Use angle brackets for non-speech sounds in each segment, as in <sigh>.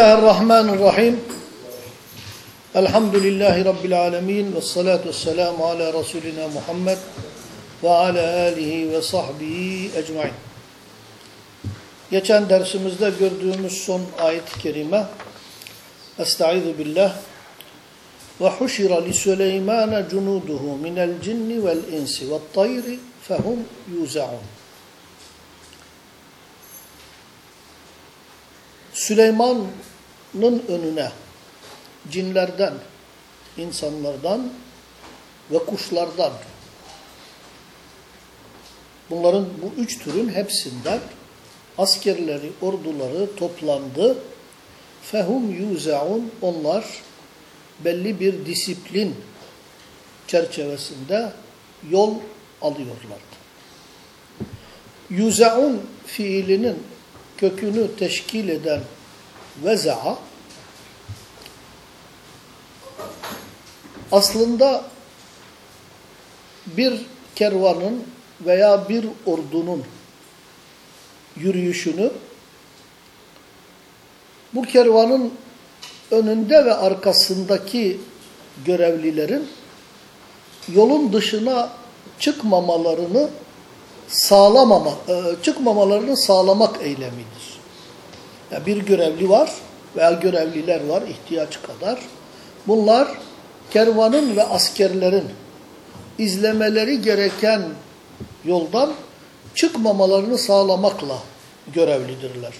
Bismillahirrahmanirrahim. Elhamdülillahi Rabbil alemin. Ve salatu vesselamu ala Resulina Muhammed ve ala alihi ve sahbihi ecmain. Geçen dersimizde gördüğümüz son ayet-i kerime Estaizu billah ve huşira li Süleymane cunuduhu minel cinni vel insi ve tayri fehum yuzaun. Süleyman'ın önüne cinlerden, insanlardan ve kuşlardan bunların bu üç türün hepsinden askerleri, orduları toplandı. Fehum yuzaun onlar belli bir disiplin çerçevesinde yol alıyorlardı. Yuzaun fiilinin kökünü teşkil eden veza'a aslında bir kervanın veya bir ordunun yürüyüşünü bu kervanın önünde ve arkasındaki görevlilerin yolun dışına çıkmamalarını sağlamama, çıkmamalarını sağlamak eylemidir. Yani bir görevli var veya görevliler var ihtiyaç kadar. Bunlar kervanın ve askerlerin izlemeleri gereken yoldan çıkmamalarını sağlamakla görevlidirler.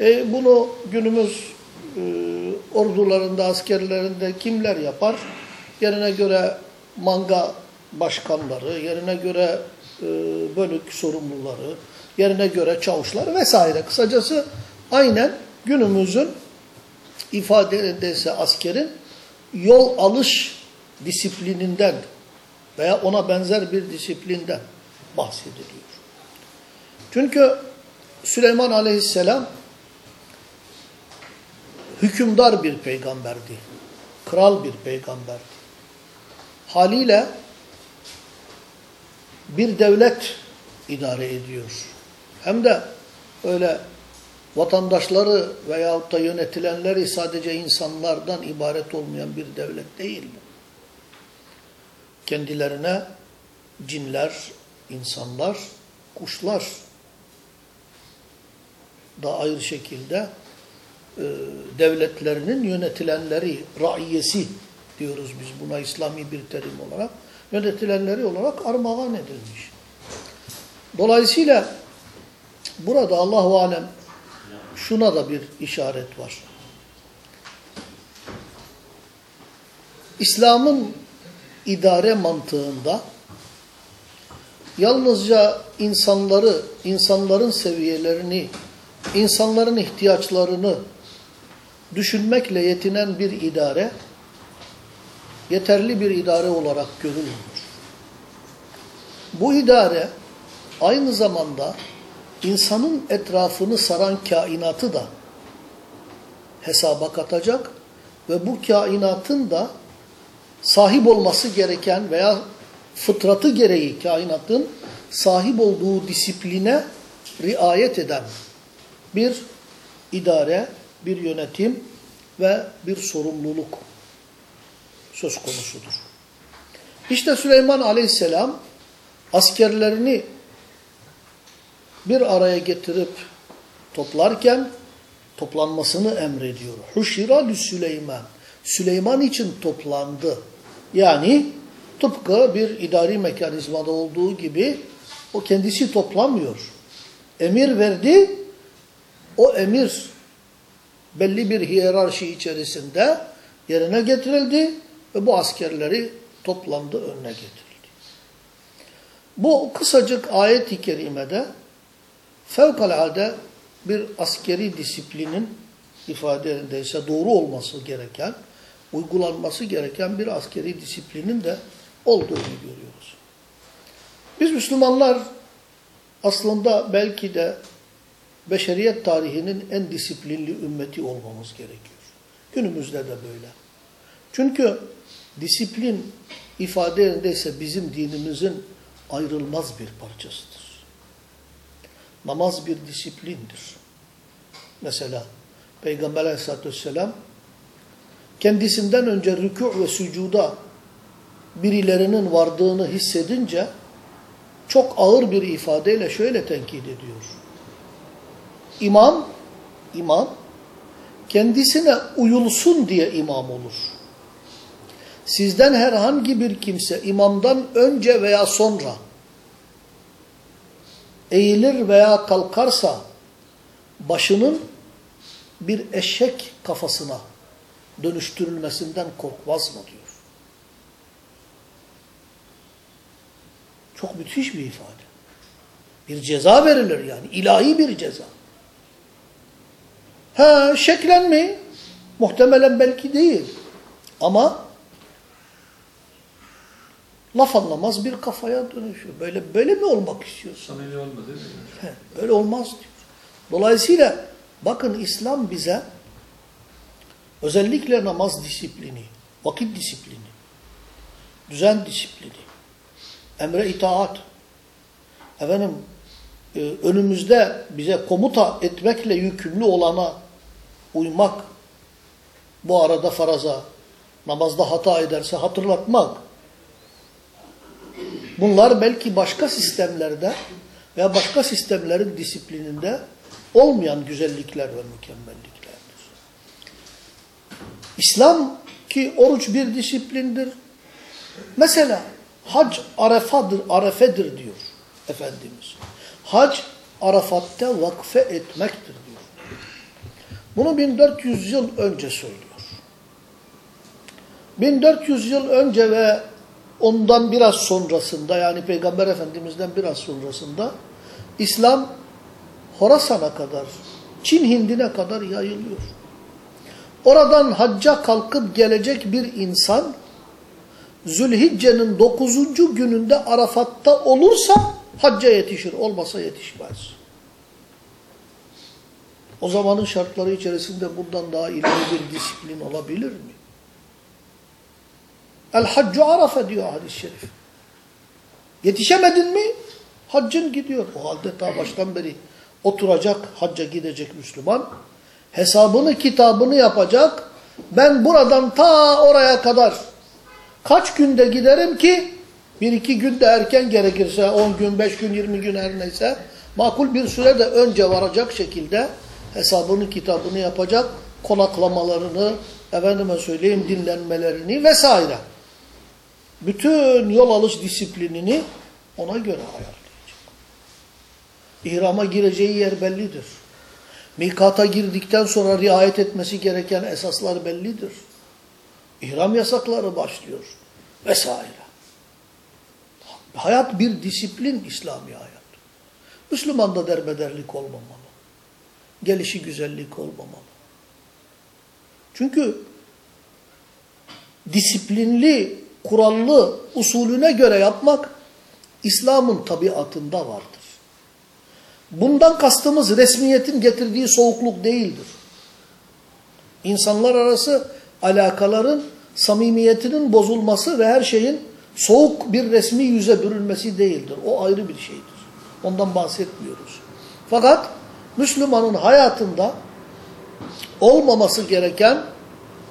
E, bunu günümüz e, ordularında, askerlerinde kimler yapar? Yerine göre manga başkanları, yerine göre e, bölük sorumluları, yerine göre çavuşlar vesaire. Kısacası aynen günümüzün ifadesinde askerin yol alış disiplininden veya ona benzer bir disiplinden bahsediliyor. Çünkü Süleyman aleyhisselam hükümdar bir peygamberdi. Kral bir peygamberdi. Haliyle bir devlet idare ediyor. Hem de öyle vatandaşları veyahut da yönetilenleri sadece insanlardan ibaret olmayan bir devlet değil bu. Kendilerine cinler, insanlar, kuşlar da ayrı şekilde e, devletlerinin yönetilenleri, raiyesi diyoruz biz buna İslami bir terim olarak, yönetilenleri olarak armağan edilmiş. Dolayısıyla burada Allahu Alem şuna da bir işaret var. İslam'ın idare mantığında yalnızca insanları, insanların seviyelerini, insanların ihtiyaçlarını düşünmekle yetinen bir idare yeterli bir idare olarak görülmüyor. Bu idare aynı zamanda insanın etrafını saran kainatı da hesaba katacak ve bu kainatın da sahip olması gereken veya fıtratı gereği kainatın sahip olduğu disipline riayet eden bir idare, bir yönetim ve bir sorumluluk söz konusudur. İşte Süleyman aleyhisselam askerlerini bir araya getirip toplarken toplanmasını emrediyor. Huşira Süleyman. Süleyman için toplandı. Yani tıpkı bir idari mekanizmada olduğu gibi o kendisi toplamıyor. Emir verdi. O emir belli bir hiyerarşi içerisinde yerine getirildi ve bu askerleri toplandı önüne getirildi. Bu kısacık ayet-i kerimede fevkalade bir askeri disiplinin ifadelerindeyse doğru olması gereken, uygulanması gereken bir askeri disiplinin de olduğunu görüyoruz. Biz Müslümanlar aslında belki de beşeriyet tarihinin en disiplinli ümmeti olmamız gerekiyor. Günümüzde de böyle. Çünkü disiplin ifadelerindeyse bizim dinimizin ayrılmaz bir parçasıdır. Namaz bir disiplindir. Mesela Peygamber aleyhissalatü vesselam kendisinden önce rükû ve sücuda birilerinin vardığını hissedince çok ağır bir ifadeyle şöyle tenkit ediyor. İmam, imam kendisine uyulsun diye imam olur. Sizden herhangi bir kimse imamdan önce veya sonra eğilir veya kalkarsa başının bir eşek kafasına dönüştürülmesinden korkmaz mı diyor. Çok müthiş bir ifade. Bir ceza verilir yani. ilahi bir ceza. Ha şeklen mi? Muhtemelen belki değil. Ama laf anlamaz bir kafaya dönüşüyor. Böyle böyle mi olmak istiyorsun? Samimi olmadı değil mi? He, Öyle olmaz diyor. Dolayısıyla bakın İslam bize özellikle namaz disiplini, vakit disiplini, düzen disiplini, emre itaat, efendim e, önümüzde bize komuta etmekle yükümlü olana uymak, bu arada faraza, namazda hata ederse hatırlatmak, Bunlar belki başka sistemlerde veya başka sistemlerin disiplininde olmayan güzellikler ve mükemmelliklerdir. İslam ki oruç bir disiplindir. Mesela hac arefadır, arefedir diyor Efendimiz. Hac Arafat'ta vakfe etmektir diyor. Bunu 1400 yıl önce söylüyor. 1400 yıl önce ve ondan biraz sonrasında yani Peygamber Efendimiz'den biraz sonrasında İslam Horasan'a kadar, Çin Hindi'ne kadar yayılıyor. Oradan hacca kalkıp gelecek bir insan Zülhicce'nin 9. gününde Arafat'ta olursa hacca yetişir, olmasa yetişmez. O zamanın şartları içerisinde bundan daha ileri bir disiplin olabilir mi? El haccu arafa diyor hadis-i şerif. Yetişemedin mi? Haccın gidiyor. O halde ta baştan beri oturacak, hacca gidecek Müslüman. Hesabını, kitabını yapacak. Ben buradan ta oraya kadar kaç günde giderim ki bir iki günde erken gerekirse 10 gün, 5 gün, 20 gün her neyse makul bir sürede önce varacak şekilde hesabını, kitabını yapacak, konaklamalarını, efendime söyleyeyim dinlenmelerini vesaire bütün yol alış disiplinini ona göre ayarlayacak. İhrama gireceği yer bellidir. Mikata girdikten sonra riayet etmesi gereken esaslar bellidir. İhram yasakları başlıyor vesaire. Hayat bir disiplin İslami hayat. Müslümanda derbederlik olmamalı. Gelişi güzellik olmamalı. Çünkü disiplinli kurallı usulüne göre yapmak İslam'ın tabiatında vardır. Bundan kastımız resmiyetin getirdiği soğukluk değildir. İnsanlar arası alakaların samimiyetinin bozulması ve her şeyin soğuk bir resmi yüze bürünmesi değildir. O ayrı bir şeydir. Ondan bahsetmiyoruz. Fakat Müslümanın hayatında olmaması gereken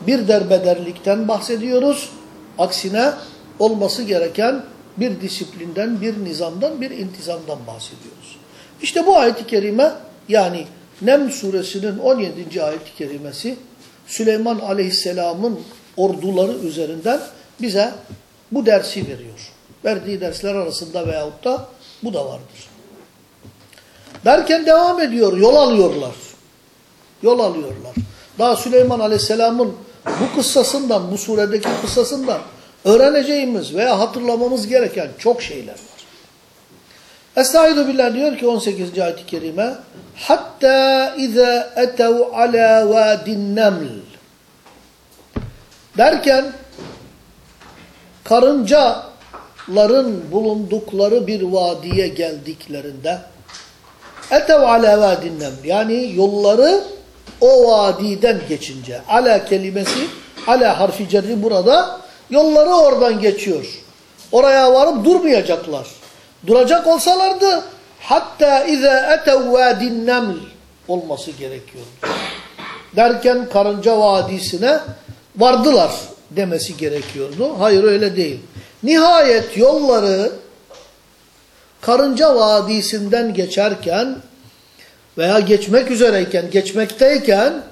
bir derbederlikten bahsediyoruz. Aksine olması gereken bir disiplinden, bir nizamdan, bir intizamdan bahsediyoruz. İşte bu ayet-i kerime yani Nem suresinin 17. ayet-i kerimesi Süleyman aleyhisselamın orduları üzerinden bize bu dersi veriyor. Verdiği dersler arasında veyahut da bu da vardır. Derken devam ediyor, yol alıyorlar. Yol alıyorlar. Daha Süleyman aleyhisselamın bu kıssasından, bu suredeki kıssasından öğreneceğimiz veya hatırlamamız gereken çok şeyler var. Estaizu billah diyor ki 18. ayet-i kerime Hatta iza etev ala vadin neml derken karıncaların bulundukları bir vadiye geldiklerinde etev ala vadin neml yani yolları o vadiden geçince ala kelimesi ala harfi cerri burada yolları oradan geçiyor. Oraya varıp durmayacaklar. Duracak olsalardı hatta iza etev vadin neml olması gerekiyor. derken Karınca Vadisi'ne vardılar demesi gerekiyordu. Hayır öyle değil. Nihayet yolları Karınca Vadisi'nden geçerken veya geçmek üzereyken, geçmekteyken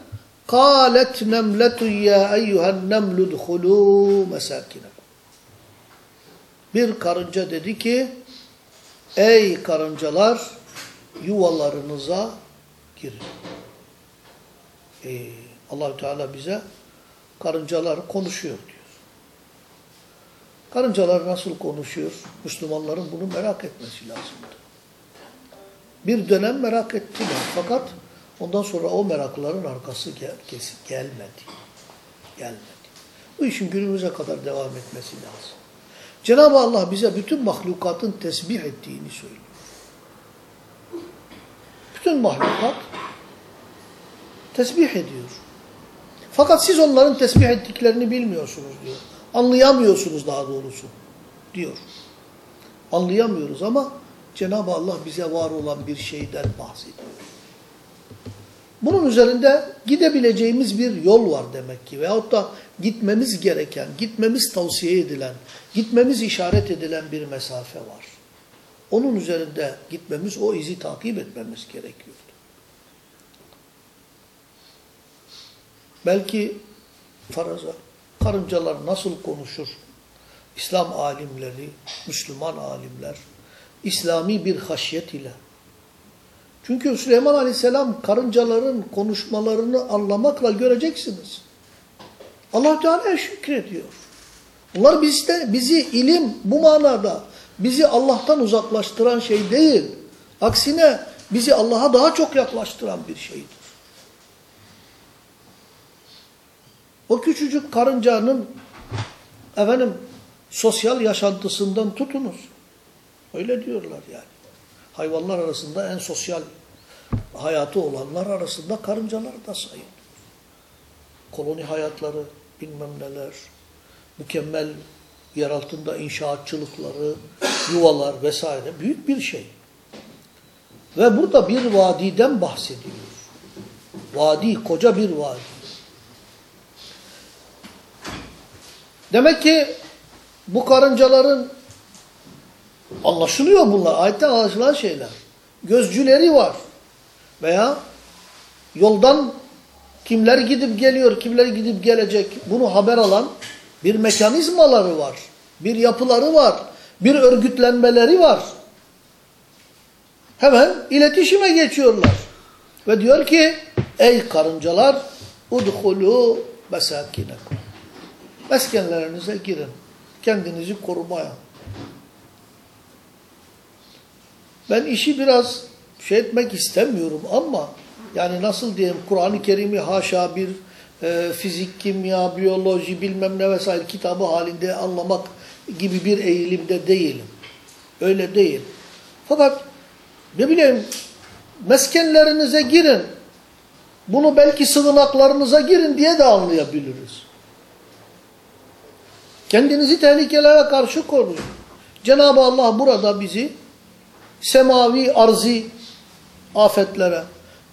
قَالَتْ نَمْلَةُ يَا اَيُّهَا النَّمْلُ دْخُلُوا مَسَاكِنَكُمْ Bir karınca dedi ki, ey karıncalar yuvalarınıza girin. Ee, allah Teala bize karıncalar konuşuyor diyor. Karıncalar nasıl konuşuyor? Müslümanların bunu merak etmesi lazımdı. Bir dönem merak ettiler fakat ondan sonra o merakların arkası gel gelmedi. Gelmedi. Bu işin günümüze kadar devam etmesi lazım. Cenab-ı Allah bize bütün mahlukatın tesbih ettiğini söylüyor. Bütün mahlukat tesbih ediyor. Fakat siz onların tesbih ettiklerini bilmiyorsunuz diyor. Anlayamıyorsunuz daha doğrusu diyor. Anlayamıyoruz ama Cenab-ı Allah bize var olan bir şeyden bahsediyor. Bunun üzerinde gidebileceğimiz bir yol var demek ki. Veyahut da gitmemiz gereken, gitmemiz tavsiye edilen, gitmemiz işaret edilen bir mesafe var. Onun üzerinde gitmemiz, o izi takip etmemiz gerekiyordu. Belki faraza, karıncalar nasıl konuşur? İslam alimleri, Müslüman alimler, İslami bir haşyet ile. Çünkü Süleyman Aleyhisselam karıncaların konuşmalarını anlamakla göreceksiniz. Allah Teala şükrediyor. Bunlar bizde, bizi ilim bu manada bizi Allah'tan uzaklaştıran şey değil. Aksine bizi Allah'a daha çok yaklaştıran bir şeydir. O küçücük karıncanın efendim sosyal yaşantısından tutunuz. Öyle diyorlar yani. Hayvanlar arasında en sosyal hayatı olanlar arasında karıncalar da sayılır. Koloni hayatları, bilmem neler, mükemmel yer altında inşaatçılıkları, yuvalar vesaire büyük bir şey. Ve burada bir vadiden bahsediyor. Vadi, koca bir vadi. Demek ki bu karıncaların anlaşılıyor bunlar. Ayetten anlaşılan şeyler. Gözcüleri var. Veya yoldan kimler gidip geliyor, kimler gidip gelecek bunu haber alan bir mekanizmaları var. Bir yapıları var. Bir örgütlenmeleri var. Hemen iletişime geçiyorlar. Ve diyor ki ey karıncalar udhulu mesakinekum. Meskenlerinize girin. Kendinizi korumaya. Ben işi biraz şey etmek istemiyorum ama yani nasıl diyeyim Kur'an-ı Kerim'i haşa bir e, fizik, kimya, biyoloji bilmem ne vesaire kitabı halinde anlamak gibi bir eğilimde değilim. Öyle değil. Fakat ne bileyim meskenlerinize girin. Bunu belki sığınaklarınıza girin diye de anlayabiliriz. Kendinizi tehlikelere karşı koruyun. Cenab-ı Allah burada bizi semavi arzi afetlere,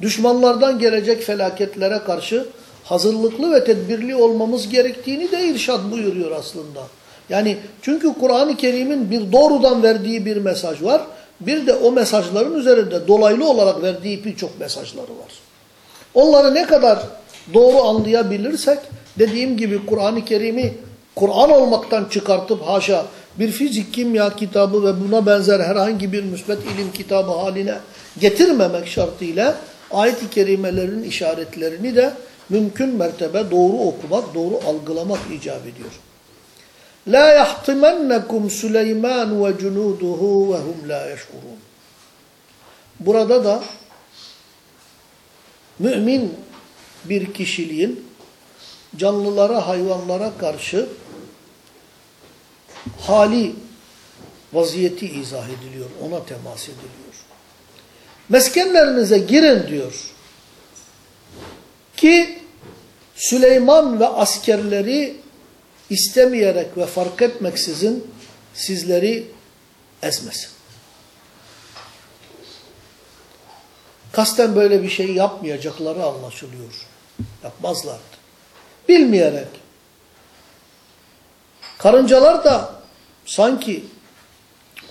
düşmanlardan gelecek felaketlere karşı hazırlıklı ve tedbirli olmamız gerektiğini de irşad buyuruyor aslında. Yani çünkü Kur'an-ı Kerim'in bir doğrudan verdiği bir mesaj var. Bir de o mesajların üzerinde dolaylı olarak verdiği birçok mesajları var. Onları ne kadar doğru anlayabilirsek dediğim gibi Kur'an-ı Kerim'i Kur'an olmaktan çıkartıp haşa bir fizik, kimya kitabı ve buna benzer herhangi bir müsbet ilim kitabı haline getirmemek şartıyla ayet-i kerimelerin işaretlerini de mümkün mertebe doğru okumak, doğru algılamak icap ediyor. La yahtimennekum Süleyman ve cunuduhu ve hum la yeşkurun. Burada da mümin bir kişiliğin canlılara, hayvanlara karşı hali vaziyeti izah ediliyor. Ona temas ediliyor. Meskenlerinize girin diyor. Ki Süleyman ve askerleri istemeyerek ve fark etmeksizin sizleri ezmesin. Kasten böyle bir şey yapmayacakları anlaşılıyor. Yapmazlardı. Bilmeyerek. Karıncalar da sanki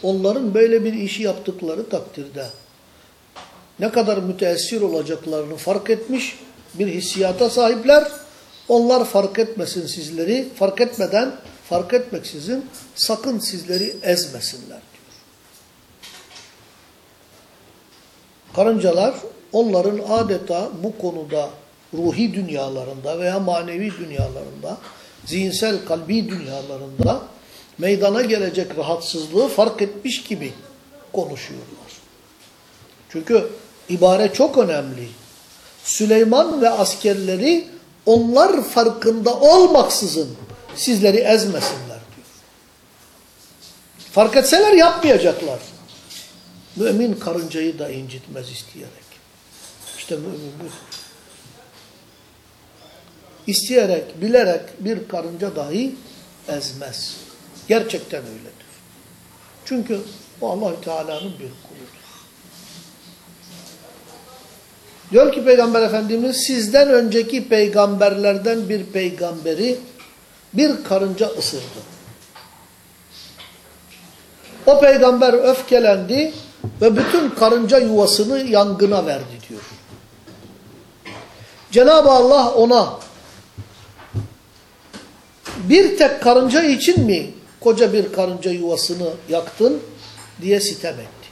onların böyle bir işi yaptıkları takdirde ne kadar müteessir olacaklarını fark etmiş bir hissiyata sahipler. Onlar fark etmesin sizleri, fark etmeden, fark etmeksizin sakın sizleri ezmesinler diyor. Karıncalar onların adeta bu konuda ruhi dünyalarında veya manevi dünyalarında, zihinsel kalbi dünyalarında meydana gelecek rahatsızlığı fark etmiş gibi konuşuyorlar. Çünkü ibare çok önemli. Süleyman ve askerleri onlar farkında olmaksızın sizleri ezmesinler diyor. Fark etseler yapmayacaklar. Mümin karıncayı da incitmez isteyerek. İşte mümin bu. İsteyerek, bilerek bir karınca dahi ezmez. Gerçekten öyledir. Çünkü o allah Teala'nın bir kuludur. Diyor ki Peygamber Efendimiz sizden önceki peygamberlerden bir peygamberi bir karınca ısırdı. O peygamber öfkelendi ve bütün karınca yuvasını yangına verdi diyor. Cenab-ı Allah ona bir tek karınca için mi koca bir karınca yuvasını yaktın diye sitem etti.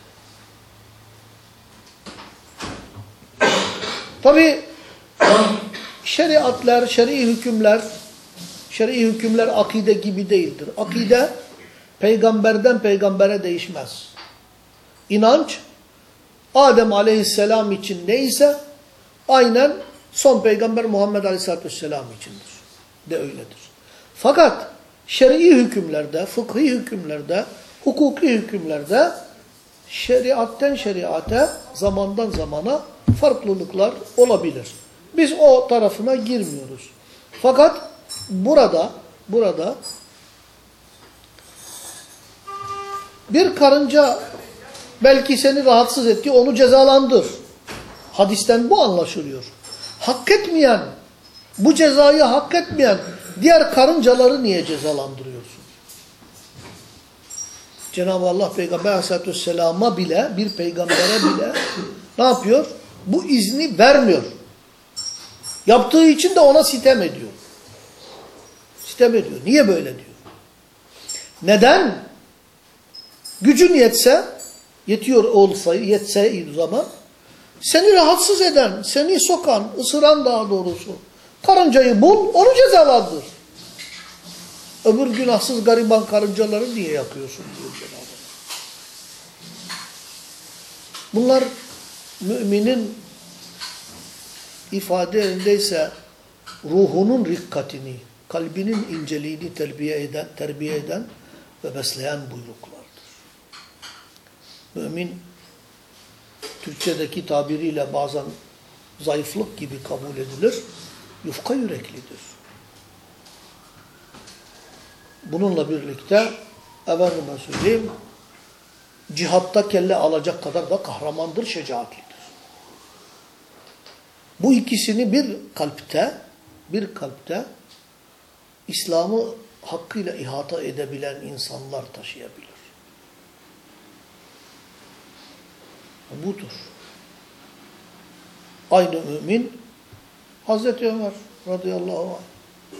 Tabi şeriatlar, şer'i hükümler, şer'i hükümler akide gibi değildir. Akide peygamberden peygambere değişmez. İnanç Adem aleyhisselam için neyse aynen son peygamber Muhammed aleyhisselatü vesselam içindir. De öyledir. Fakat şer'i hükümlerde, fıkhi hükümlerde, hukuki hükümlerde şeriatten şeriate, zamandan zamana farklılıklar olabilir. Biz o tarafına girmiyoruz. Fakat burada burada bir karınca belki seni rahatsız etti, onu cezalandır. Hadisten bu anlaşılıyor. Hak etmeyen, bu cezayı hak etmeyen diğer karıncaları niye cezalandırıyorsun? Cenab-ı Allah Peygamber Aleyhisselatü Vesselam'a bile, bir peygambere bile ne yapıyor? Bu izni vermiyor. Yaptığı için de ona sitem ediyor. Sitem ediyor. Niye böyle diyor? Neden? Gücün yetse, yetiyor olsa, yetse zaman, seni rahatsız eden, seni sokan, ısıran daha doğrusu, karıncayı bul, onu cezalandır. Öbür günahsız gariban karıncaları niye yakıyorsun diyor Cenab-ı. Bunlar müminin ifadelerindeyse ruhunun rikkatini, kalbinin inceliğini terbiye eden, terbiye eden ve besleyen buyruklardır. Mümin Türkçedeki tabiriyle bazen zayıflık gibi kabul edilir. Yufka yüreklidir. Bununla birlikte efendime söyleyeyim cihatta kelle alacak kadar da kahramandır, şecaatlidir. Bu ikisini bir kalpte, bir kalpte İslam'ı hakkıyla ihata edebilen insanlar taşıyabilir. Budur. Aynı mümin Hazreti Ömer radıyallahu anh.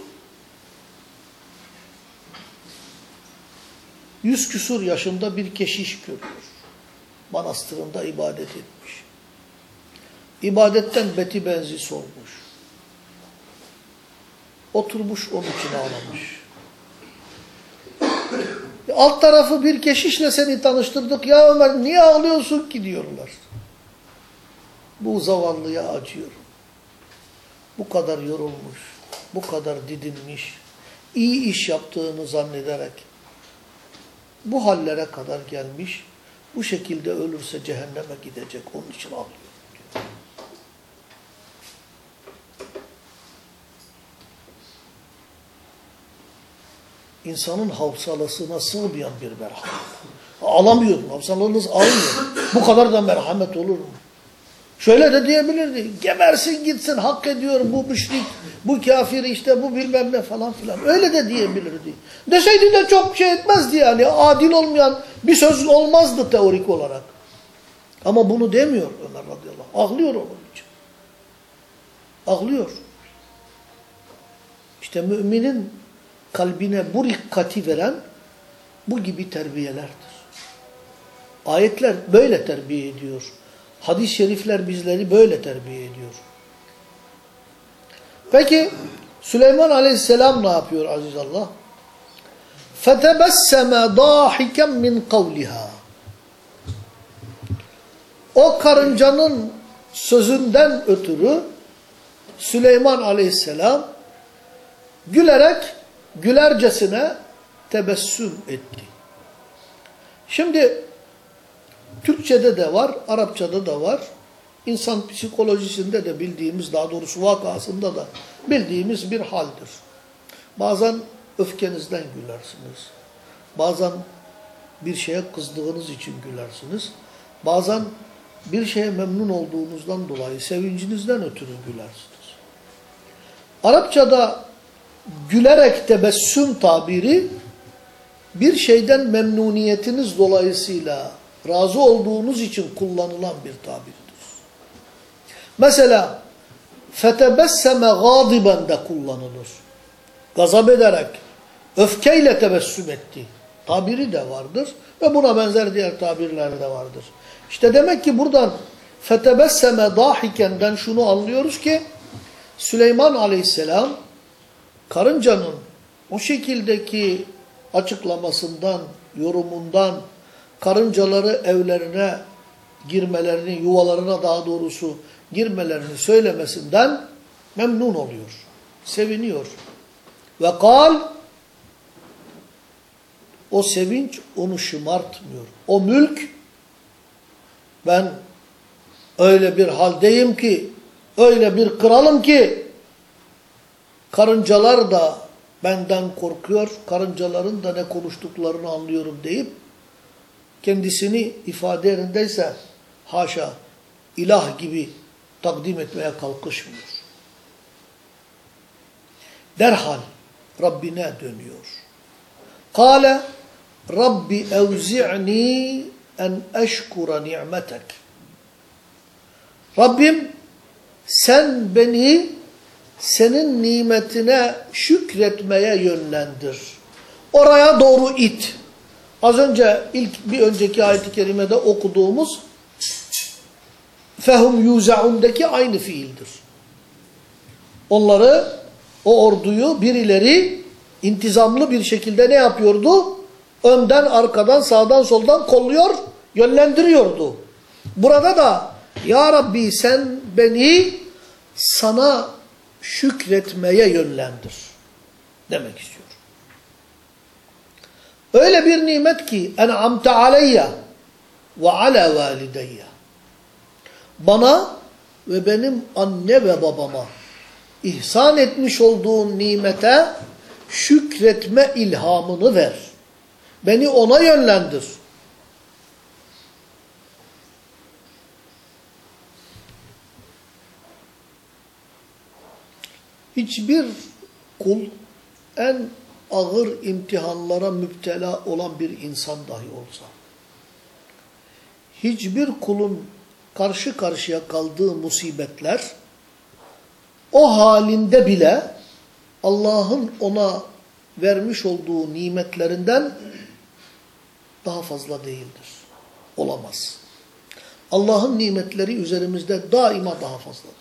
Yüz küsur yaşında bir keşiş görüyor. Manastırında ibadet etmiş. İbadetten beti benzi solmuş. Oturmuş onun için ağlamış. Alt tarafı bir keşişle seni tanıştırdık. Ya Ömer niye ağlıyorsun ki diyorlar. Bu zavallıya acıyorum. Bu kadar yorulmuş, bu kadar didinmiş, iyi iş yaptığını zannederek bu hallere kadar gelmiş, bu şekilde ölürse cehenneme gidecek. Onun için ağlıyor. İnsanın havsalasına sığmayan bir merhamet. Alamıyorum, havsalanız almıyor. Bu kadar da merhamet olur mu? Şöyle de diyebilirdi. Gebersin gitsin hak ediyor bu müşrik, bu kafir işte bu bilmem ne falan filan. Öyle de diyebilirdi. Deseydi de çok şey etmezdi yani. Adil olmayan bir söz olmazdı teorik olarak. Ama bunu demiyor Ömer radıyallahu anh. Ağlıyor onun için. Ağlıyor. İşte müminin kalbine bu rikkati veren bu gibi terbiyelerdir. Ayetler böyle terbiye ediyor. Hadis-i şerifler bizleri böyle terbiye ediyor. Peki Süleyman aleyhisselam ne yapıyor aziz Allah? فَتَبَسَّمَ ضَاحِكًا مِنْ قَوْلِهَا O karıncanın sözünden ötürü Süleyman aleyhisselam gülerek gülercesine tebessüm etti. Şimdi Türkçe'de de var, Arapça'da da var. İnsan psikolojisinde de bildiğimiz, daha doğrusu vakasında da bildiğimiz bir haldir. Bazen öfkenizden gülersiniz. Bazen bir şeye kızdığınız için gülersiniz. Bazen bir şeye memnun olduğunuzdan dolayı, sevincinizden ötürü gülersiniz. Arapçada gülerek tebessüm tabiri bir şeyden memnuniyetiniz dolayısıyla razı olduğunuz için kullanılan bir tabirdir. Mesela fetebesseme gadiben de kullanılır. Gazap ederek, öfkeyle tebessüm etti. Tabiri de vardır ve buna benzer diğer tabirler de vardır. İşte demek ki buradan fetebesseme dahikenden şunu anlıyoruz ki Süleyman aleyhisselam karıncanın o şekildeki açıklamasından, yorumundan, karıncaları evlerine girmelerini, yuvalarına daha doğrusu girmelerini söylemesinden memnun oluyor. Seviniyor. Ve kal o sevinç onu şımartmıyor. O mülk ben öyle bir haldeyim ki öyle bir kralım ki karıncalar da benden korkuyor, karıncaların da ne konuştuklarını anlıyorum deyip kendisini ifade yerindeyse haşa ilah gibi takdim etmeye kalkışmıyor. Derhal Rabbine dönüyor. Kale Rabbi evzi'ni en eşkura ni'metek. Rabbim sen beni senin nimetine şükretmeye yönlendir. Oraya doğru it. Az önce ilk bir önceki ayet-i kerimede okuduğumuz fehum yuzaundaki aynı fiildir. Onları, o orduyu birileri intizamlı bir şekilde ne yapıyordu? Önden, arkadan, sağdan, soldan kolluyor, yönlendiriyordu. Burada da Ya Rabbi sen beni sana şükretmeye yönlendir demek istiyor. Öyle bir nimet ki en'amte aleyye ve ala valideyye. Bana ve benim anne ve babama ihsan etmiş olduğun nimete şükretme ilhamını ver. Beni ona yönlendir. Hiçbir kul en ağır imtihanlara müptela olan bir insan dahi olsa, hiçbir kulun karşı karşıya kaldığı musibetler, o halinde bile Allah'ın ona vermiş olduğu nimetlerinden daha fazla değildir. Olamaz. Allah'ın nimetleri üzerimizde daima daha fazladır.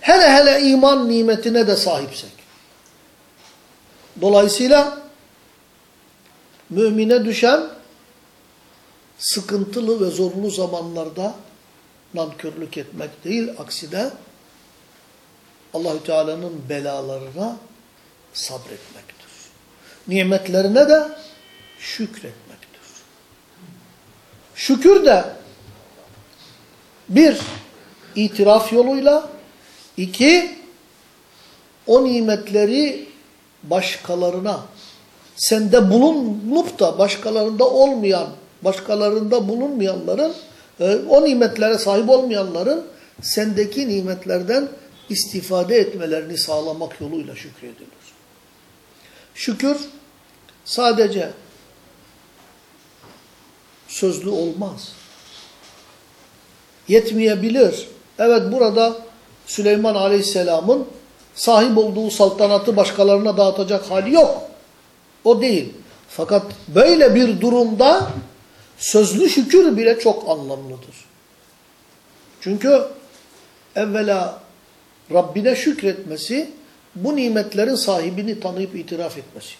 Hele hele iman nimetine de sahipsek. Dolayısıyla mümine düşen sıkıntılı ve zorlu zamanlarda nankörlük etmek değil, aksine Allahü Teala'nın belalarına sabretmektir. Nimetlerine de şükretmektir. Şükür de bir itiraf yoluyla, iki o nimetleri başkalarına sende bulunup da başkalarında olmayan, başkalarında bulunmayanların, e, o nimetlere sahip olmayanların sendeki nimetlerden istifade etmelerini sağlamak yoluyla şükredilir. Şükür sadece sözlü olmaz. Yetmeyebilir. Evet burada Süleyman Aleyhisselam'ın sahip olduğu saltanatı başkalarına dağıtacak hali yok. O değil. Fakat böyle bir durumda sözlü şükür bile çok anlamlıdır. Çünkü evvela Rabbine şükretmesi, bu nimetlerin sahibini tanıyıp itiraf etmesi.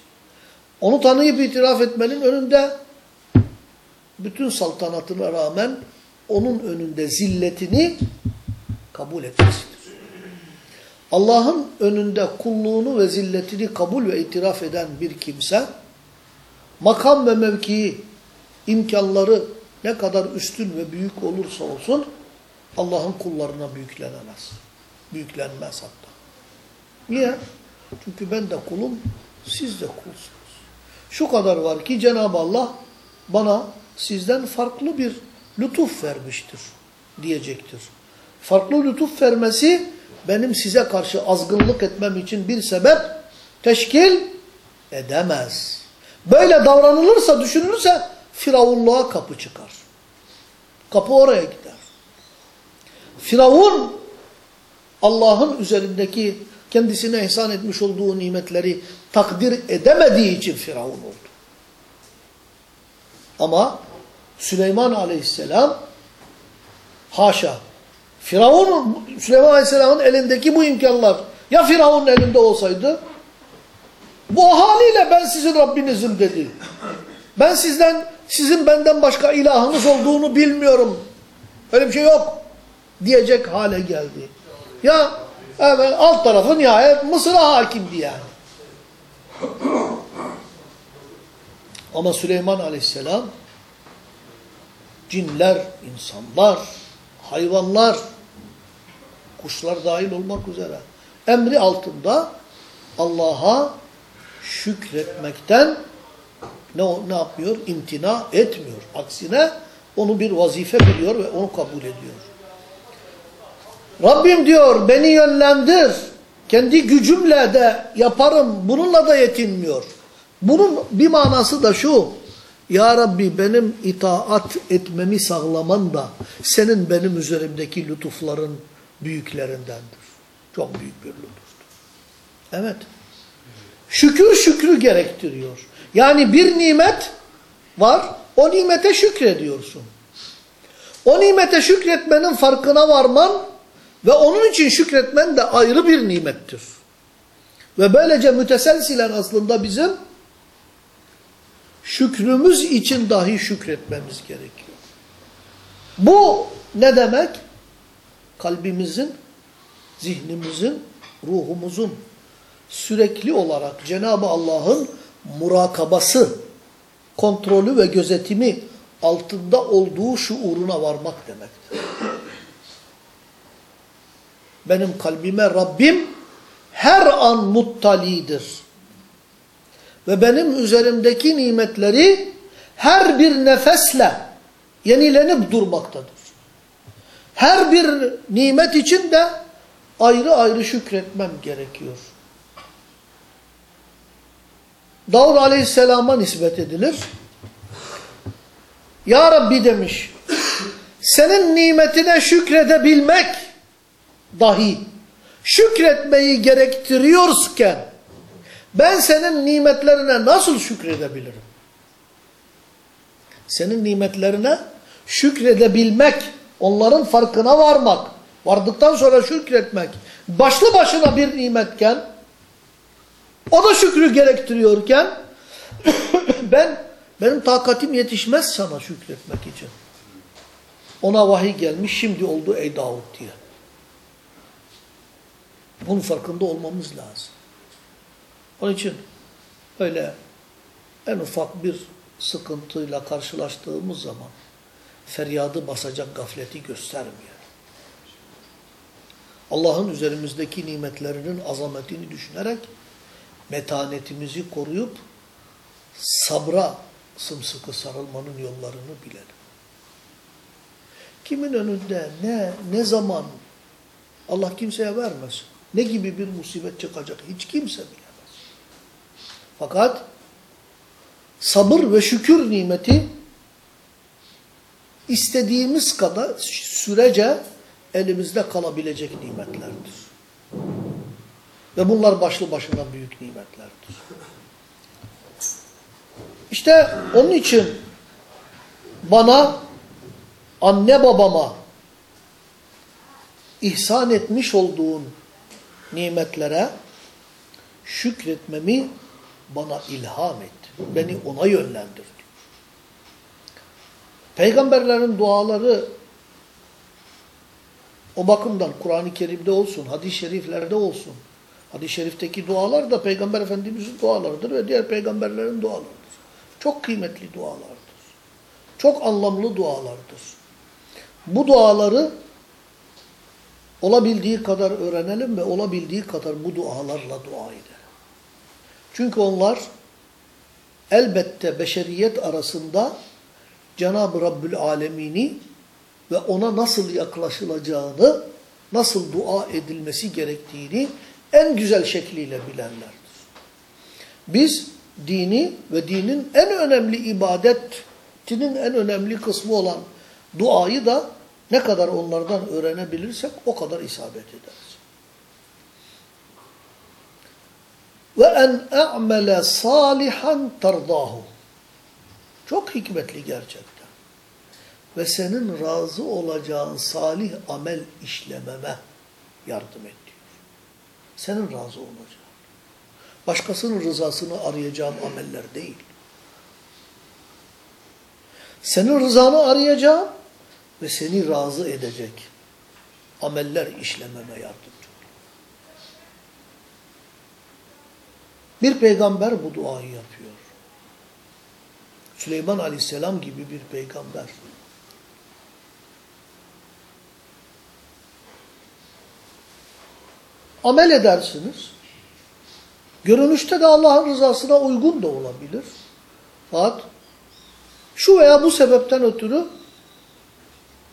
Onu tanıyıp itiraf etmenin önünde bütün saltanatına rağmen onun önünde zilletini kabul etmesidir. Allah'ın önünde kulluğunu ve zilletini kabul ve itiraf eden bir kimse, makam ve mevkii, imkanları ne kadar üstün ve büyük olursa olsun, Allah'ın kullarına büyüklenemez. Büyüklenmez hatta. Niye? Çünkü ben de kulum, siz de kulsunuz. Şu kadar var ki Cenab-ı Allah bana sizden farklı bir lütuf vermiştir diyecektir. Farklı lütuf vermesi benim size karşı azgınlık etmem için bir sebep teşkil edemez. Böyle davranılırsa, düşünülürse Firavunluğa kapı çıkar. Kapı oraya gider. Firavun Allah'ın üzerindeki kendisine ihsan etmiş olduğu nimetleri takdir edemediği için Firavun oldu. Ama Süleyman Aleyhisselam haşa Firavun Süleyman Aleyhisselam'ın elindeki bu imkanlar ya Firavun'un elinde olsaydı bu haliyle ben sizin Rabbinizim dedi. Ben sizden sizin benden başka ilahınız olduğunu bilmiyorum. Öyle bir şey yok diyecek hale geldi. Ya evet, alt tarafı nihayet Mısır'a hakimdi yani. Ama Süleyman Aleyhisselam cinler, insanlar, hayvanlar, kuşlar dahil olmak üzere emri altında Allah'a şükretmekten ne, ne yapmıyor? İmtina etmiyor. Aksine onu bir vazife biliyor ve onu kabul ediyor. Rabbim diyor beni yönlendir. Kendi gücümle de yaparım. Bununla da yetinmiyor. Bunun bir manası da şu. Ya Rabbi benim itaat etmemi sağlaman da senin benim üzerimdeki lütufların büyüklerindendir. Çok büyük bir lütuftur. Evet. Şükür şükrü gerektiriyor. Yani bir nimet var, o nimete şükrediyorsun. O nimete şükretmenin farkına varman ve onun için şükretmen de ayrı bir nimettir. Ve böylece müteselsilen aslında bizim şükrümüz için dahi şükretmemiz gerekiyor. Bu ne demek? Kalbimizin, zihnimizin, ruhumuzun sürekli olarak Cenab-ı Allah'ın murakabası, kontrolü ve gözetimi altında olduğu şuuruna varmak demektir. Benim kalbime Rabbim her an muttalidir. Ve benim üzerimdeki nimetleri her bir nefesle yenilenip durmaktadır. Her bir nimet için de ayrı ayrı şükretmem gerekiyor. Davud Aleyhisselam'a nispet edilir. Ya Rabbi demiş, senin nimetine şükredebilmek dahi şükretmeyi gerektiriyorken ben senin nimetlerine nasıl şükredebilirim? Senin nimetlerine şükredebilmek, onların farkına varmak, vardıktan sonra şükretmek başlı başına bir nimetken o da şükrü gerektiriyorken <coughs> ben benim takatim yetişmez sana şükretmek için. Ona vahiy gelmiş şimdi oldu ey Davud diye. Bunun farkında olmamız lazım. Onun için öyle en ufak bir sıkıntıyla karşılaştığımız zaman feryadı basacak gafleti göstermiyor. Allah'ın üzerimizdeki nimetlerinin azametini düşünerek metanetimizi koruyup sabra sımsıkı sarılmanın yollarını bilelim. Kimin önünde ne ne zaman Allah kimseye vermez. Ne gibi bir musibet çıkacak hiç kimse bilemez. Fakat sabır ve şükür nimeti istediğimiz kadar sürece elimizde kalabilecek nimetlerdir. Ve bunlar başlı başına büyük nimetlerdir. İşte onun için bana, anne babama ihsan etmiş olduğun nimetlere şükretmemi bana ilham et. Beni ona yönlendir. Peygamberlerin duaları o bakımdan Kur'an-ı Kerim'de olsun, hadis-i şeriflerde olsun. Hadis-i şerifteki dualar da Peygamber Efendimiz'in dualarıdır ve diğer peygamberlerin dualarıdır. Çok kıymetli dualardır. Çok anlamlı dualardır. Bu duaları olabildiği kadar öğrenelim ve olabildiği kadar bu dualarla dua edelim. Çünkü onlar elbette beşeriyet arasında Cenab-ı Rabbül Alemini ve ona nasıl yaklaşılacağını, nasıl dua edilmesi gerektiğini en güzel şekliyle bilenlerdir. Biz dini ve dinin en önemli ibadetinin en önemli kısmı olan duayı da ne kadar onlardan öğrenebilirsek o kadar isabet ederiz. Ve en a'mele salihan terdahu. Çok hikmetli gerçekten. Ve senin razı olacağın salih amel işlememe yardım et diyor. Senin razı olacağın. Başkasının rızasını arayacağım ameller değil. Senin rızanı arayacağım ve seni razı edecek ameller işlememe yardımcı. Bir peygamber bu duayı yapıyor. Süleyman Aleyhisselam gibi bir peygamber. Amel edersiniz. Görünüşte de Allah'ın rızasına uygun da olabilir. Fakat şu veya bu sebepten ötürü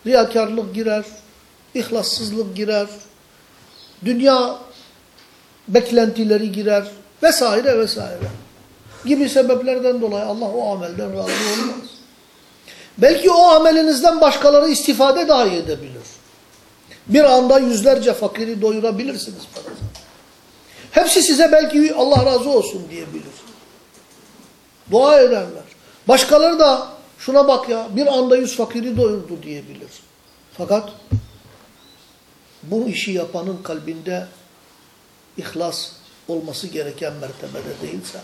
riyakarlık girer, ihlassızlık girer, dünya beklentileri girer vesaire vesaire gibi sebeplerden dolayı Allah o amelden razı olmaz. Belki o amelinizden başkaları istifade dahi edebilir. Bir anda yüzlerce fakiri doyurabilirsiniz parası. Hepsi size belki Allah razı olsun diyebilir. Dua ederler. Başkaları da şuna bak ya bir anda yüz fakiri doyurdu diyebilir. Fakat bu işi yapanın kalbinde ihlas olması gereken mertebede değilse,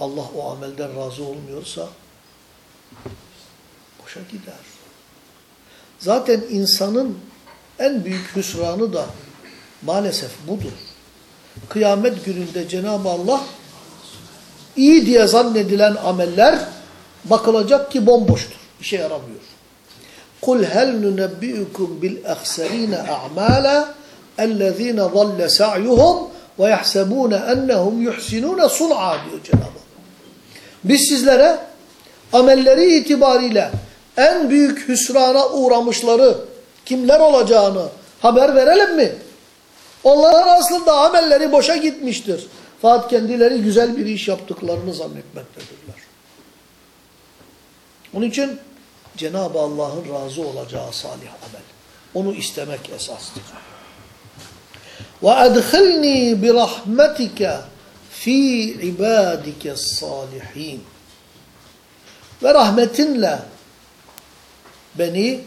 Allah o amelden razı olmuyorsa boşa gider. Zaten insanın en büyük hüsranı da maalesef budur. Kıyamet gününde Cenab-ı Allah iyi diye zannedilen ameller bakılacak ki bomboştur. İşe yaramıyor. قُلْ هَلْ نُنَبِّئُكُمْ بِالْأَخْسَر۪ينَ اَعْمَالًا اَلَّذ۪ينَ ظَلَّ سَعْيُهُمْ وَيَحْسَبُونَ اَنَّهُمْ يُحْسِنُونَ صُنْعًا diyor Cenab-ı Biz sizlere amelleri itibariyle en büyük hüsrana uğramışları kimler olacağını haber verelim mi? Onların aslında amelleri boşa gitmiştir. Fakat kendileri güzel bir iş yaptıklarını zannetmektedirler. Onun için Cenab-ı Allah'ın razı olacağı salih amel. Onu istemek esastır. وَاَدْخِلْنِي بِرَحْمَتِكَ fi ibadike salihin. Ve rahmetinle beni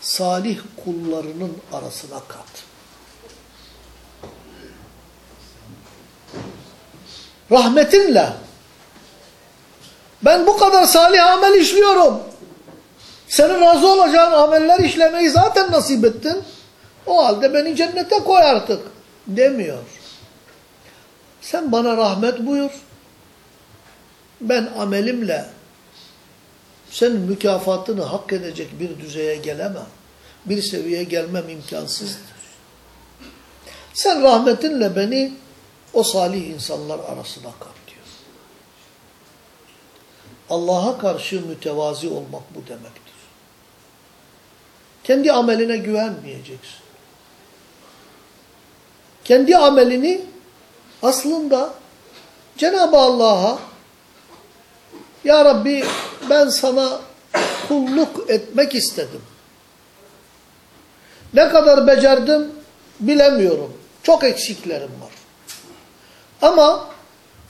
salih kullarının arasına kat. Rahmetinle ben bu kadar salih amel işliyorum. Senin razı olacağın ameller işlemeyi zaten nasip ettin. O halde beni cennete koy artık demiyor. Sen bana rahmet buyur. Ben amelimle senin mükafatını hak edecek bir düzeye gelemem. Bir seviyeye gelmem imkansızdır. Sen rahmetinle beni o salih insanlar arasına kat diyor. Allah'a karşı mütevazi olmak bu demektir. Kendi ameline güvenmeyeceksin. kendi amelini aslında Cenab-ı Allah'a Ya Rabbi ben sana kulluk etmek istedim. Ne kadar becerdim bilemiyorum. Çok eksiklerim var. Ama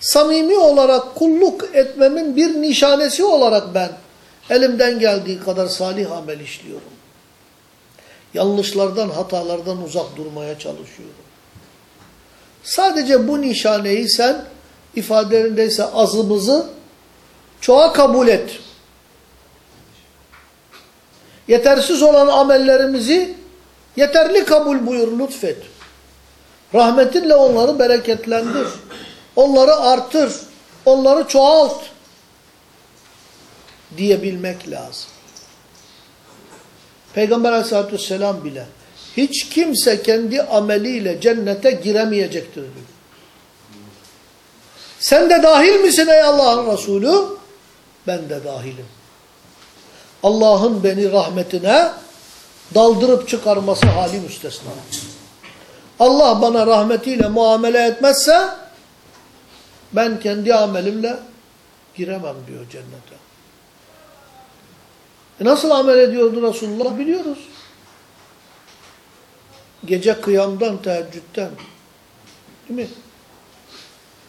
samimi olarak kulluk etmemin bir nişanesi olarak ben elimden geldiği kadar salih amel işliyorum. Yanlışlardan, hatalardan uzak durmaya çalışıyorum. Sadece bu nişaneyi sen ifadelerindeyse azımızı çoğa kabul et. Yetersiz olan amellerimizi yeterli kabul buyur, lütfet. Rahmetinle onları bereketlendir. Onları artır. Onları çoğalt. Diyebilmek lazım. Peygamber aleyhissalatü vesselam bile hiç kimse kendi ameliyle cennete giremeyecektir. Sen de dahil misin ey Allah'ın Resulü? Ben de dahilim. Allah'ın beni rahmetine daldırıp çıkarması hali müstesna. Allah bana rahmetiyle muamele etmezse ben kendi amelimle giremem diyor cennete. E nasıl amel ediyordu Resulullah biliyoruz. Gece kıyamdan, teheccüden değil mi?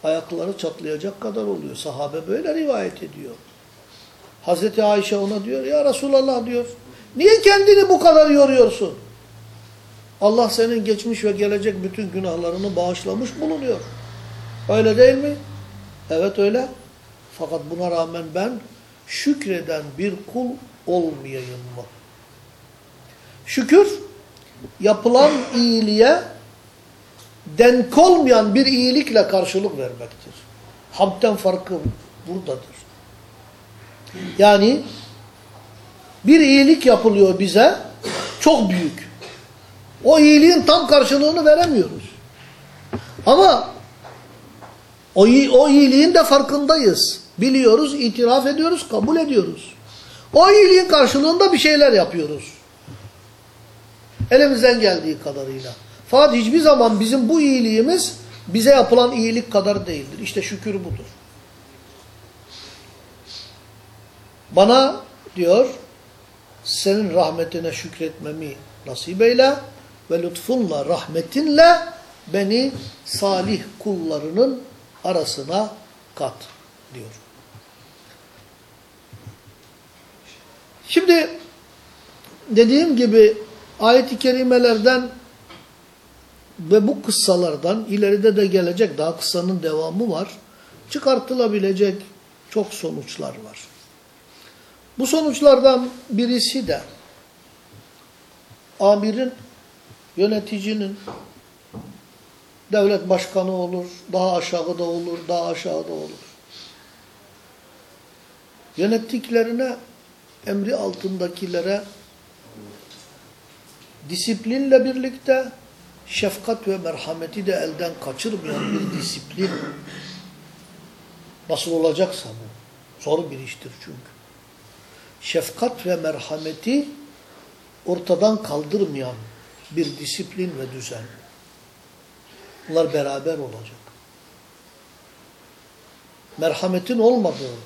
Ayakları çatlayacak kadar oluyor. Sahabe böyle rivayet ediyor. Hazreti Ayşe ona diyor, ya Resulallah diyor, niye kendini bu kadar yoruyorsun? Allah senin geçmiş ve gelecek bütün günahlarını bağışlamış bulunuyor. Öyle değil mi? Evet öyle. Fakat buna rağmen ben şükreden bir kul olmayayım mı? Şükür, yapılan iyiliğe denk olmayan bir iyilikle karşılık vermektir. Hamdten farkı buradadır. Yani bir iyilik yapılıyor bize, çok büyük. O iyiliğin tam karşılığını veremiyoruz. Ama o, o iyiliğin de farkındayız. Biliyoruz, itiraf ediyoruz, kabul ediyoruz. O iyiliğin karşılığında bir şeyler yapıyoruz. Elimizden geldiği kadarıyla. Fakat hiçbir zaman bizim bu iyiliğimiz bize yapılan iyilik kadar değildir. İşte şükür budur. Bana diyor senin rahmetine şükretmemi nasip eyle ve lütfunla, rahmetinle beni salih kullarının arasına kat diyor. Şimdi dediğim gibi ayet-i kerimelerden ve bu kıssalardan ileride de gelecek daha kıssanın devamı var. Çıkartılabilecek çok sonuçlar var. Bu sonuçlardan birisi de amirin, yöneticinin, devlet başkanı olur, daha aşağıda olur, daha aşağıda olur. Yönettiklerine, emri altındakilere disiplinle birlikte şefkat ve merhameti de elden kaçırmayan bir disiplin nasıl olacaksa bu zor bir iştir çünkü. Şefkat ve merhameti ortadan kaldırmayan bir disiplin ve düzen. Bunlar beraber olacak. Merhametin olmadığı,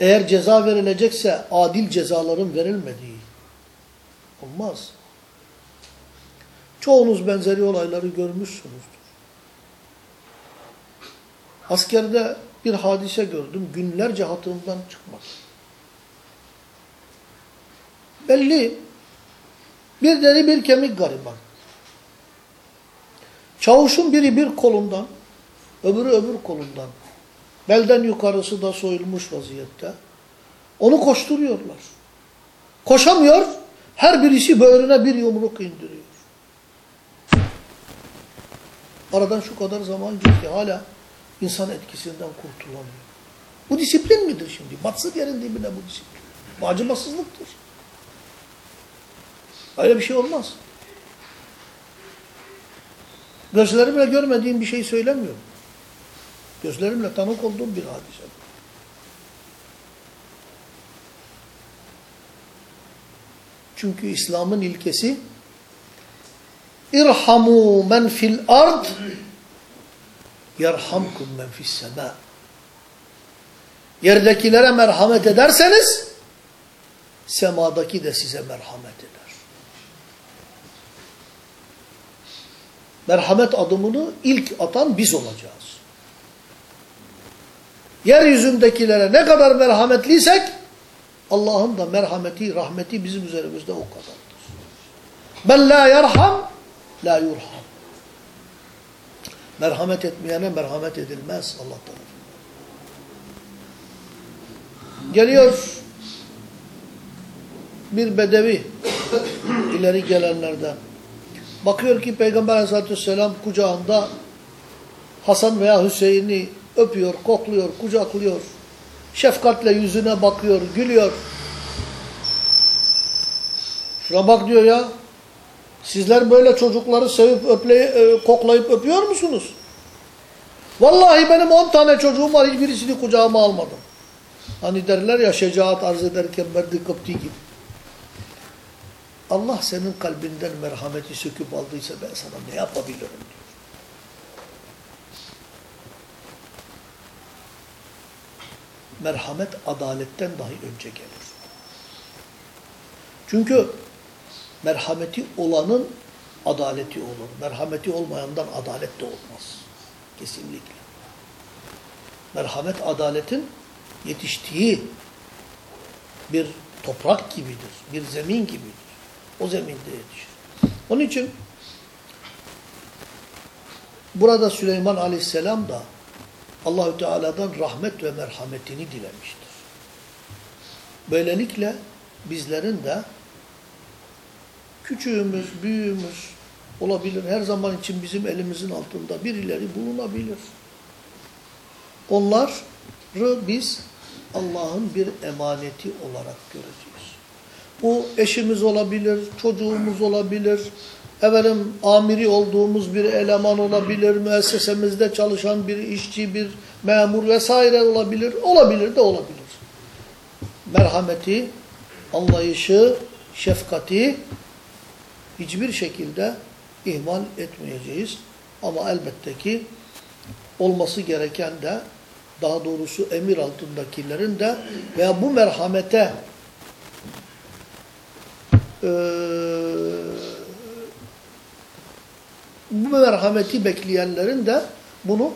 eğer ceza verilecekse adil cezaların verilmediği olmaz. Çoğunuz benzeri olayları görmüşsünüzdür. Askerde bir hadise gördüm. Günlerce hatırımdan çıkmadı. Belli. Bir deri bir kemik gariban. Çavuşun biri bir kolundan, öbürü öbür kolundan. Belden yukarısı da soyulmuş vaziyette. Onu koşturuyorlar. Koşamıyor. Her birisi böğrüne bir yumruk indiriyor. Aradan şu kadar zaman geçti. Hala insan etkisinden kurtulamıyor. Bu disiplin midir şimdi? Batsın yerin dibine bu disiplin. Bu acımasızlıktır. Öyle bir şey olmaz. Gözlerimle görmediğim bir şey söylemiyorum. Gözlerimle tanık olduğum bir hadise. Çünkü İslam'ın ilkesi İrhamu men fil ard yerhamkum men fis sema. Yerdekilere merhamet ederseniz semadaki de size merhamet eder. Merhamet adımını ilk atan biz olacağız. Yeryüzündekilere ne kadar merhametliysek Allah'ın da merhameti, rahmeti bizim üzerimizde o kadardır. Ben la yerham, la yurham. Merhamet etmeyene merhamet edilmez Allah tarafından. Geliyor bir bedevi <coughs> ileri gelenlerden. Bakıyor ki Peygamber aleyhissalatü vesselam kucağında Hasan veya Hüseyin'i öpüyor, kokluyor, kucaklıyor. Şefkatle yüzüne bakıyor, gülüyor. Şuna bak diyor ya. Sizler böyle çocukları sevip öpleye, e, koklayıp öpüyor musunuz? Vallahi benim on tane çocuğum var hiçbirisini kucağıma almadım. Hani derler ya şecaat arz ederken merdi kaptı gibi. Allah senin kalbinden merhameti söküp aldıysa ben sana ne yapabilirim diyor. Merhamet adaletten dahi önce gelir. Çünkü merhameti olanın adaleti olur. Merhameti olmayandan adalet de olmaz. Kesinlikle. Merhamet adaletin yetiştiği bir toprak gibidir. Bir zemin gibidir. O zeminde yetişir. Onun için burada Süleyman Aleyhisselam da Allahü Teala'dan rahmet ve merhametini dilemiştir. Böylelikle bizlerin de küçüğümüz, büyüğümüz olabilir. Her zaman için bizim elimizin altında birileri bulunabilir. Onları biz Allah'ın bir emaneti olarak göreceğiz. Bu eşimiz olabilir, çocuğumuz olabilir, efendim amiri olduğumuz bir eleman olabilir, müessesemizde çalışan bir işçi, bir memur vesaire olabilir. Olabilir de olabilir. Merhameti, anlayışı, şefkati hiçbir şekilde ihmal etmeyeceğiz. Ama elbette ki olması gereken de daha doğrusu emir altındakilerin de veya bu merhamete e, bu merhameti bekleyenlerin de bunu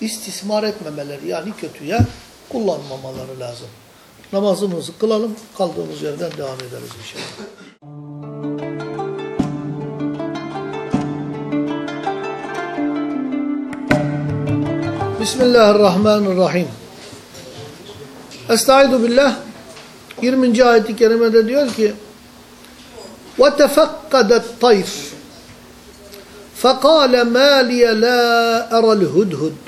istismar etmemeleri yani kötüye kullanmamaları lazım. Namazımızı kılalım, kaldığımız yerden devam ederiz inşallah. Bismillahirrahmanirrahim. Estaizu billah 20. ayet-i kerimede diyor ki وَتَفَقَّدَ الطَّيْرِ فَقَالَ مَا لِيَ لَا أَرَى الْهُدْهُدْ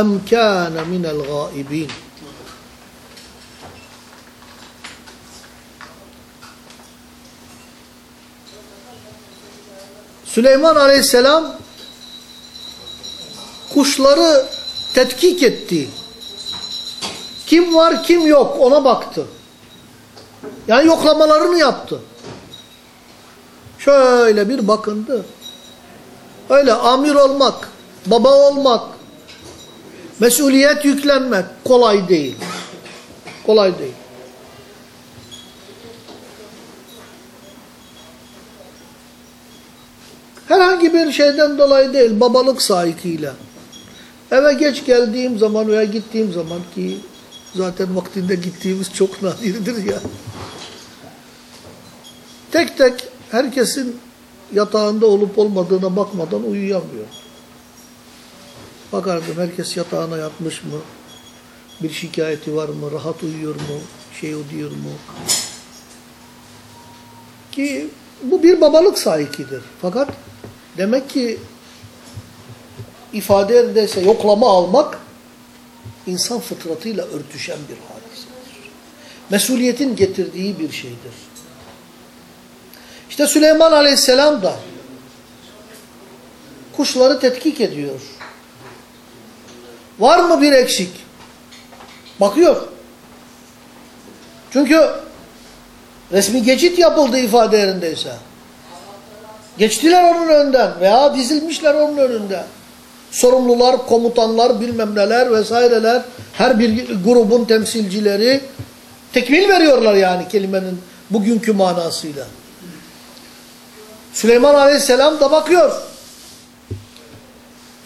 اَمْ كَانَ مِنَ الْغَائِبِينَ Süleyman aleyhisselam kuşları tetkik etti. Kim var kim yok ona baktı. Yani yoklamalarını yaptı. Şöyle bir bakındı. Öyle amir olmak, baba olmak, mesuliyet yüklenmek kolay değil. Kolay değil. Herhangi bir şeyden dolayı değil, babalık sahikiyle. Eve geç geldiğim zaman veya gittiğim zaman ki zaten vaktinde gittiğimiz çok nadirdir ya. Tek tek herkesin yatağında olup olmadığına bakmadan uyuyamıyor. Bakardım herkes yatağına yatmış mı? Bir şikayeti var mı? Rahat uyuyor mu? Şey diyor mu? Ki bu bir babalık sahikidir. Fakat demek ki ifade ederse yoklama almak insan fıtratıyla örtüşen bir hadisedir. Mesuliyetin getirdiği bir şeydir. İşte Süleyman Aleyhisselam da kuşları tetkik ediyor. Var mı bir eksik? Bakıyor. Çünkü resmi geçit yapıldı ifade yerindeyse. Geçtiler onun önden veya dizilmişler onun önünde. Sorumlular, komutanlar, bilmem neler vesaireler, her bir grubun temsilcileri tekmil veriyorlar yani kelimenin bugünkü manasıyla. Süleyman Aleyhisselam da bakıyor.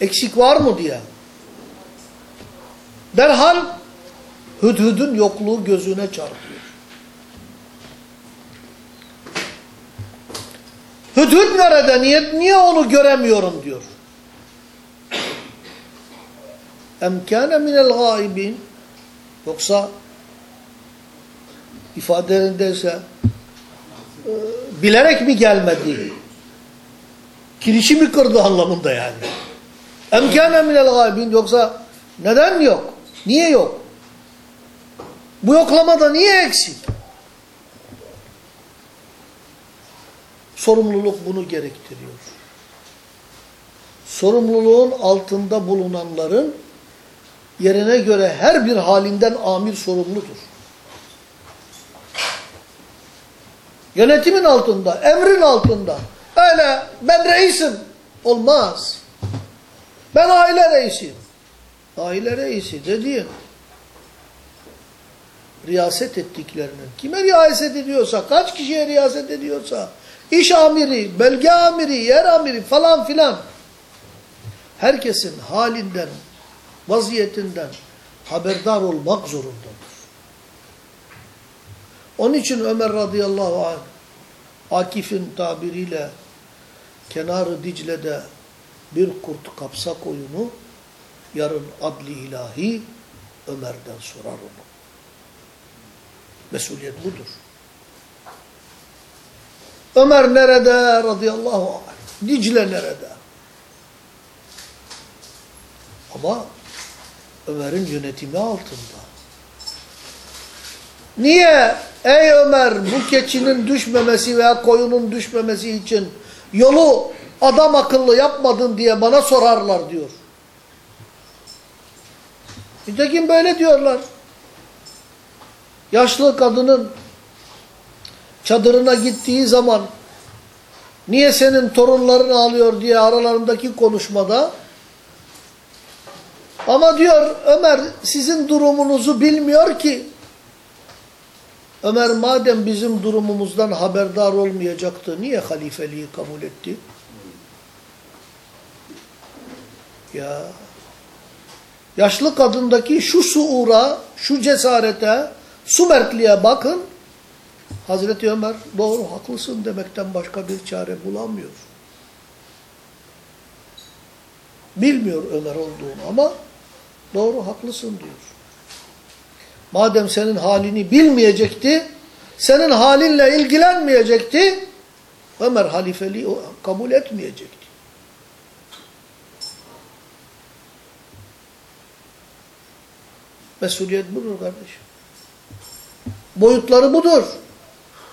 Eksik var mı diye. Derhal hüdhüdün yokluğu gözüne çarpıyor. Hüdhüd nerede? Niye, niye onu göremiyorum diyor. Emkâne minel gâibin yoksa ifadelerindeyse e, bilerek mi gelmedi? Kirişi mi kırdı anlamında yani. Emkâne minel gâibin yoksa neden yok? Niye yok? Bu yoklamada niye eksik? Sorumluluk bunu gerektiriyor. Sorumluluğun altında bulunanların yerine göre her bir halinden amir sorumludur. Yönetimin altında, emrin altında. Öyle ben reisim. Olmaz. Ben aile reisiyim. Aile reisi dediğin riyaset ettiklerinin, kime riyaset ediyorsa, kaç kişiye riyaset ediyorsa, iş amiri, belge amiri, yer amiri falan filan, herkesin halinden, vaziyetinden haberdar olmak zorundadır. Onun için Ömer radıyallahu anh, Akif'in tabiriyle kenarı Dicle'de bir kurt kapsa koyunu, yarın adli ilahi Ömer'den sorar onu. Mesuliyet budur. Ömer nerede radıyallahu anh? Dicle nerede? Ama Ömer'in yönetimi altında. Niye ey Ömer bu keçinin düşmemesi veya koyunun düşmemesi için yolu adam akıllı yapmadın diye bana sorarlar diyor. Nitekim böyle diyorlar. Yaşlı kadının çadırına gittiği zaman niye senin torunların ağlıyor diye aralarındaki konuşmada ama diyor Ömer sizin durumunuzu bilmiyor ki Ömer madem bizim durumumuzdan haberdar olmayacaktı niye halifeliği kabul etti? Ya yaşlı kadındaki şu suura, şu cesarete, su mertliğe bakın. Hazreti Ömer doğru haklısın demekten başka bir çare bulamıyor. Bilmiyor Ömer olduğunu ama doğru haklısın diyor. Madem senin halini bilmeyecekti, senin halinle ilgilenmeyecekti, Ömer halifeliği kabul etmeyecekti. Mesuliyet budur kardeşim. Boyutları budur.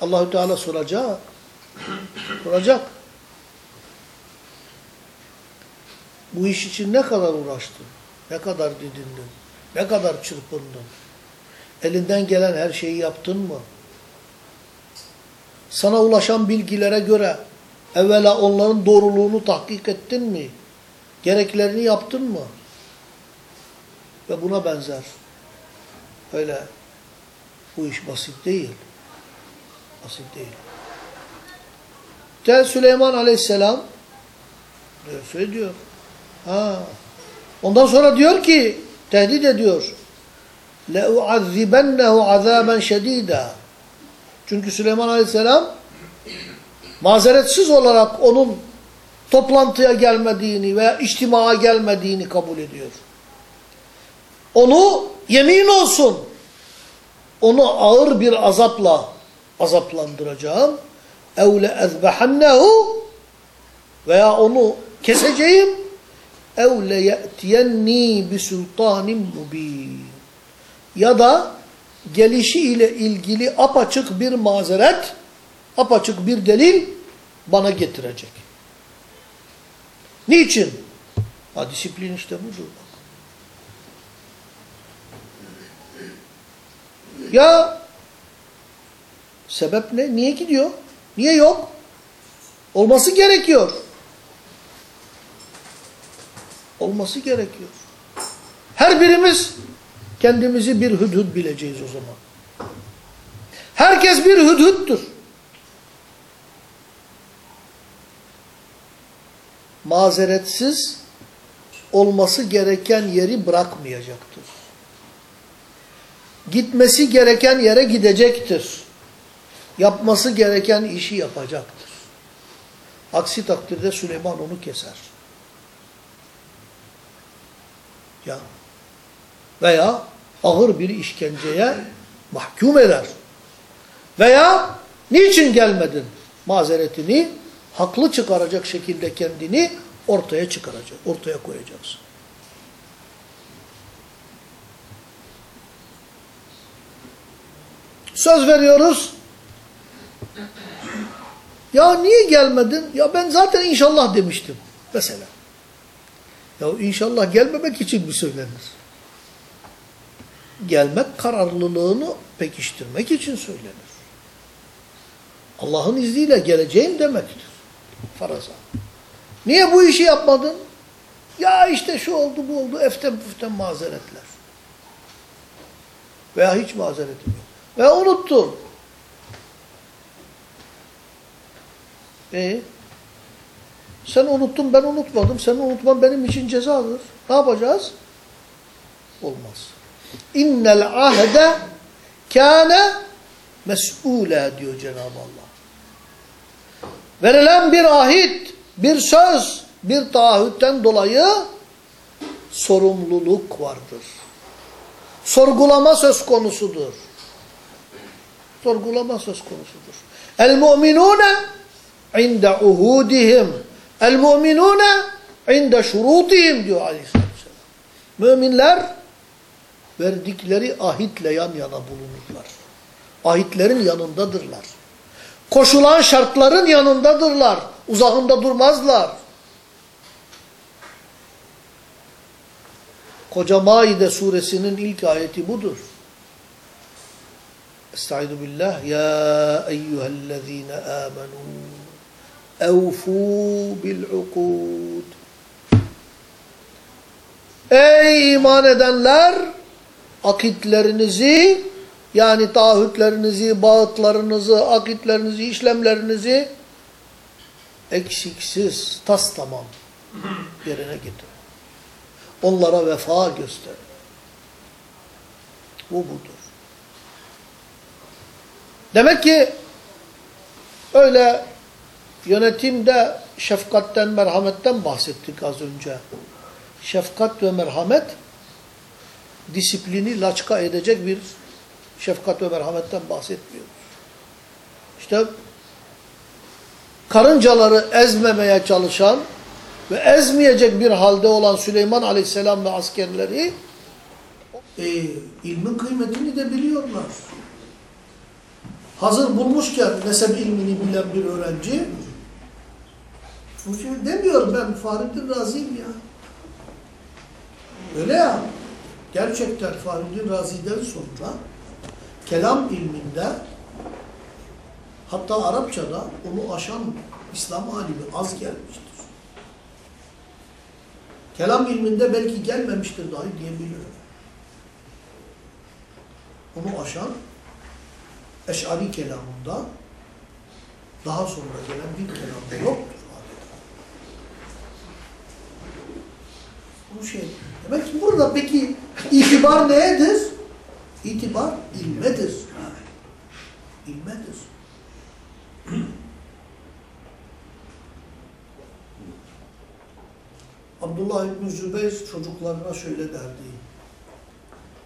Allahü Teala soracak. Soracak. Bu iş için ne kadar uğraştın? Ne kadar didindin? Ne kadar çırpındın? Elinden gelen her şeyi yaptın mı? Sana ulaşan bilgilere göre evvela onların doğruluğunu tahkik ettin mi? Gereklerini yaptın mı? Ve buna benzer. Öyle bu iş basit değil. Basit değil. De Süleyman aleyhisselam diyor, söylüyor. Ha. Ondan sonra diyor ki tehdit ediyor. لَاُعَذِّبَنَّهُ عَذَابًا شَد۪يدًا Çünkü Süleyman Aleyhisselam mazeretsiz olarak onun toplantıya gelmediğini veya içtimaya gelmediğini kabul ediyor. Onu yemin olsun onu ağır bir azapla azaplandıracağım. اَوْ لَاَذْبَحَنَّهُ veya onu keseceğim. اَوْ لَيَأْتِيَنِّي بِسُلْطَانٍ مُب۪ينٍ ya da gelişi ile ilgili apaçık bir mazeret, apaçık bir delil bana getirecek. Niçin? Ha, disiplin işte budur. Ya sebep ne? Niye gidiyor? Niye yok? Olması gerekiyor. Olması gerekiyor. Her birimiz kendimizi bir hüdhüd bileceğiz o zaman. Herkes bir hüdhüddür. Mazeretsiz olması gereken yeri bırakmayacaktır. Gitmesi gereken yere gidecektir. Yapması gereken işi yapacaktır. Aksi takdirde Süleyman onu keser. Ya veya ağır bir işkenceye mahkum eder. Veya niçin gelmedin mazeretini haklı çıkaracak şekilde kendini ortaya çıkaracak, ortaya koyacaksın. Söz veriyoruz. Ya niye gelmedin? Ya ben zaten inşallah demiştim. Mesela. Ya inşallah gelmemek için mi söylenir? Gelmek kararlılığını pekiştirmek için söylenir. Allah'ın izniyle geleceğim demektir. Faraza. Niye bu işi yapmadın? Ya işte şu oldu bu oldu eften püften mazeretler. Veya hiç mazeretim yok. Veya unuttum. E sen unuttun ben unutmadım. Sen unutman benim için cezadır. Ne yapacağız? Olmaz. İnnel ahde kâne mes'ûlâ diyor Cenab-ı Allah. Verilen bir ahit, bir söz, bir taahhütten dolayı sorumluluk vardır. Sorgulama söz konusudur. Sorgulama söz konusudur. El mu'minune inde uhudihim. El mu'minune inde şurutihim diyor aleyhisselam. Müminler verdikleri ahitle yan yana bulunurlar. Ahitlerin yanındadırlar. Koşulan şartların yanındadırlar. Uzağında durmazlar. Koca Maide suresinin ilk ayeti budur. Estaizu billah. Ya eyyühellezine amenu evfû bil'ukud. Ey iman edenler! Akitlerinizi yani taahhütlerinizi, bağıtlarınızı, akitlerinizi, işlemlerinizi eksiksiz, tas tamam yerine getirin. Onlara vefa gösterin. Bu budur. Demek ki öyle yönetimde şefkatten, merhametten bahsettik az önce. Şefkat ve merhamet disiplini laçka edecek bir şefkat ve merhametten bahsetmiyoruz. İşte karıncaları ezmemeye çalışan ve ezmeyecek bir halde olan Süleyman Aleyhisselam ve askerleri e, ilmin kıymetini de biliyorlar. Hazır bulmuşken nesep ilmini bilen bir öğrenci şey demiyor ben Fahrettin Razi'yim ya. Öyle ya. Gerçekten Fahrettin Razi'den sonra kelam ilminde hatta Arapçada onu aşan İslam alimi az gelmiştir. Kelam ilminde belki gelmemiştir dahi diyebilirim. Onu aşan Eş'ari kelamında daha sonra gelen bir kelamda yoktur. Bu şey. Demek ki burada peki itibar neyedir? İtibar ilmedir. İlmedir. <clears throat> Abdullah İbni Zübeyir çocuklarına şöyle derdi.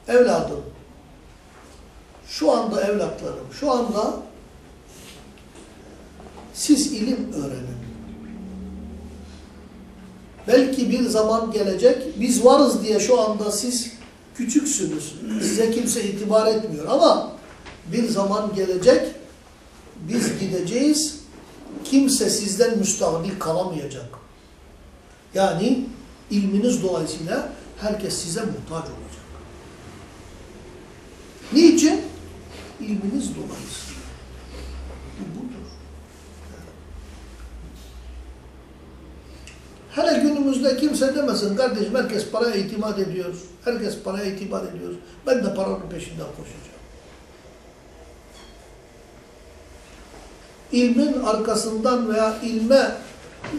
Evladım, şu anda evlatlarım, şu anda siz ilim öğrenin. Belki bir zaman gelecek, biz varız diye şu anda siz küçüksünüz. Size kimse itibar etmiyor ama bir zaman gelecek, biz gideceğiz, kimse sizden müstahbil kalamayacak. Yani ilminiz dolayısıyla herkes size muhtaç olacak. Niçin? İlminiz dolayısıyla. Bu budur. Günümüzde kimse demesin kardeşim herkes paraya itimat ediyor. Herkes paraya itibar ediyor. Ben de paranın peşinden koşacağım. İlmin arkasından veya ilme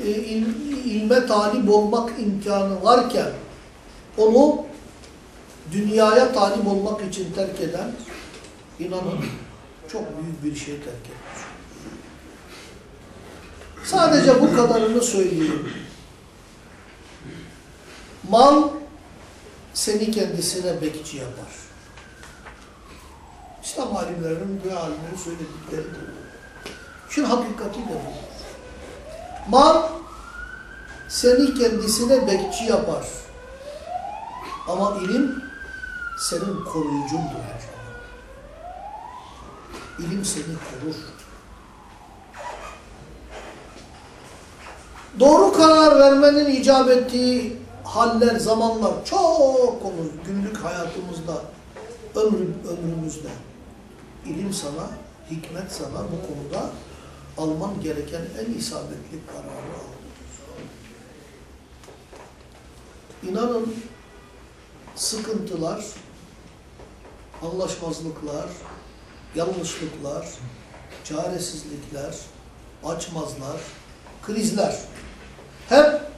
e, il- ilme talip olmak imkanı varken onu dünyaya talip olmak için terk eden inanın çok büyük bir şey terk etmiş. Sadece bu kadarını söyleyeyim. Mal seni kendisine bekçi yapar. İslam alimlerinin ve alimlerin söyledikleri de. Şunun hakikati de bu. Mal seni kendisine bekçi yapar. Ama ilim senin koruyucundur her zaman. İlim seni korur. Doğru karar vermenin icap ettiği haller, zamanlar çok olur günlük hayatımızda, ömrü, ömrümüzde. İlim sana, hikmet sana bu konuda alman gereken en isabetli kararı al. İnanın sıkıntılar, anlaşmazlıklar, yanlışlıklar, çaresizlikler, açmazlar, krizler hep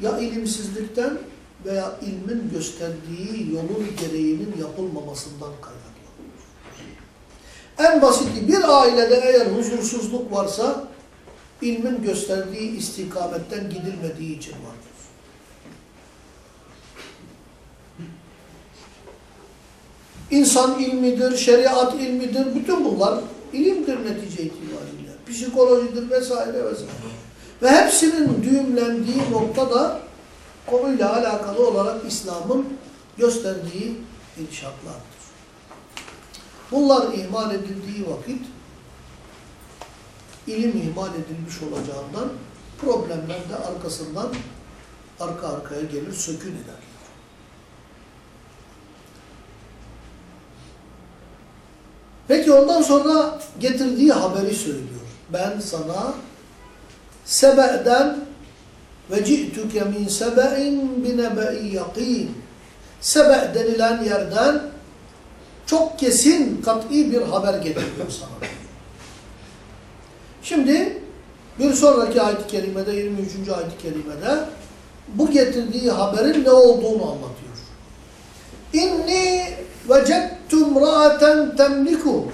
ya ilimsizlikten veya ilmin gösterdiği yolun gereğinin yapılmamasından kaynaklanıyor. En basiti bir ailede eğer huzursuzluk varsa ilmin gösterdiği istikametten gidilmediği için vardır. İnsan ilmidir, şeriat ilmidir, bütün bunlar ilimdir netice itibariyle. Psikolojidir vesaire vesaire. Ve hepsinin düğümlendiği nokta da konuyla alakalı olarak İslam'ın gösterdiği inşaatlardır. Bunlar ihmal edildiği vakit ilim ihmal edilmiş olacağından problemler de arkasından arka arkaya gelir, sökün eder. Peki ondan sonra getirdiği haberi söylüyor. Ben sana Sebe'den ve ci'tüke min sebe'in binebe'i yakîn. Sebe denilen yerden çok kesin, kat'i bir haber getiriyor sana. Şimdi bir sonraki ayet-i kerimede, 23. ayet-i kerimede bu getirdiği haberin ne olduğunu anlatıyor. İnni vecettum ra'aten temliku.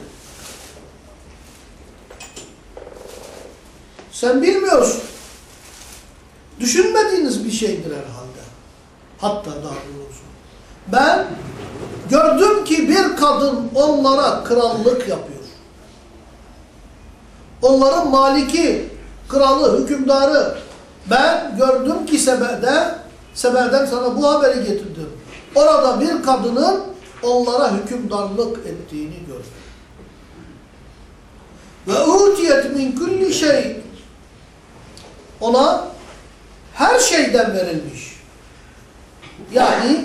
Sen bilmiyorsun. Düşünmediğiniz bir şeydir herhalde. Hatta daha doğrusu. Ben gördüm ki bir kadın onlara krallık yapıyor. Onların maliki, kralı, hükümdarı. Ben gördüm ki Sebe'de, Sebe'den sana bu haberi getirdim. Orada bir kadının onlara hükümdarlık ettiğini gördüm. Ve utiyet min kulli şey ona her şeyden verilmiş. Yani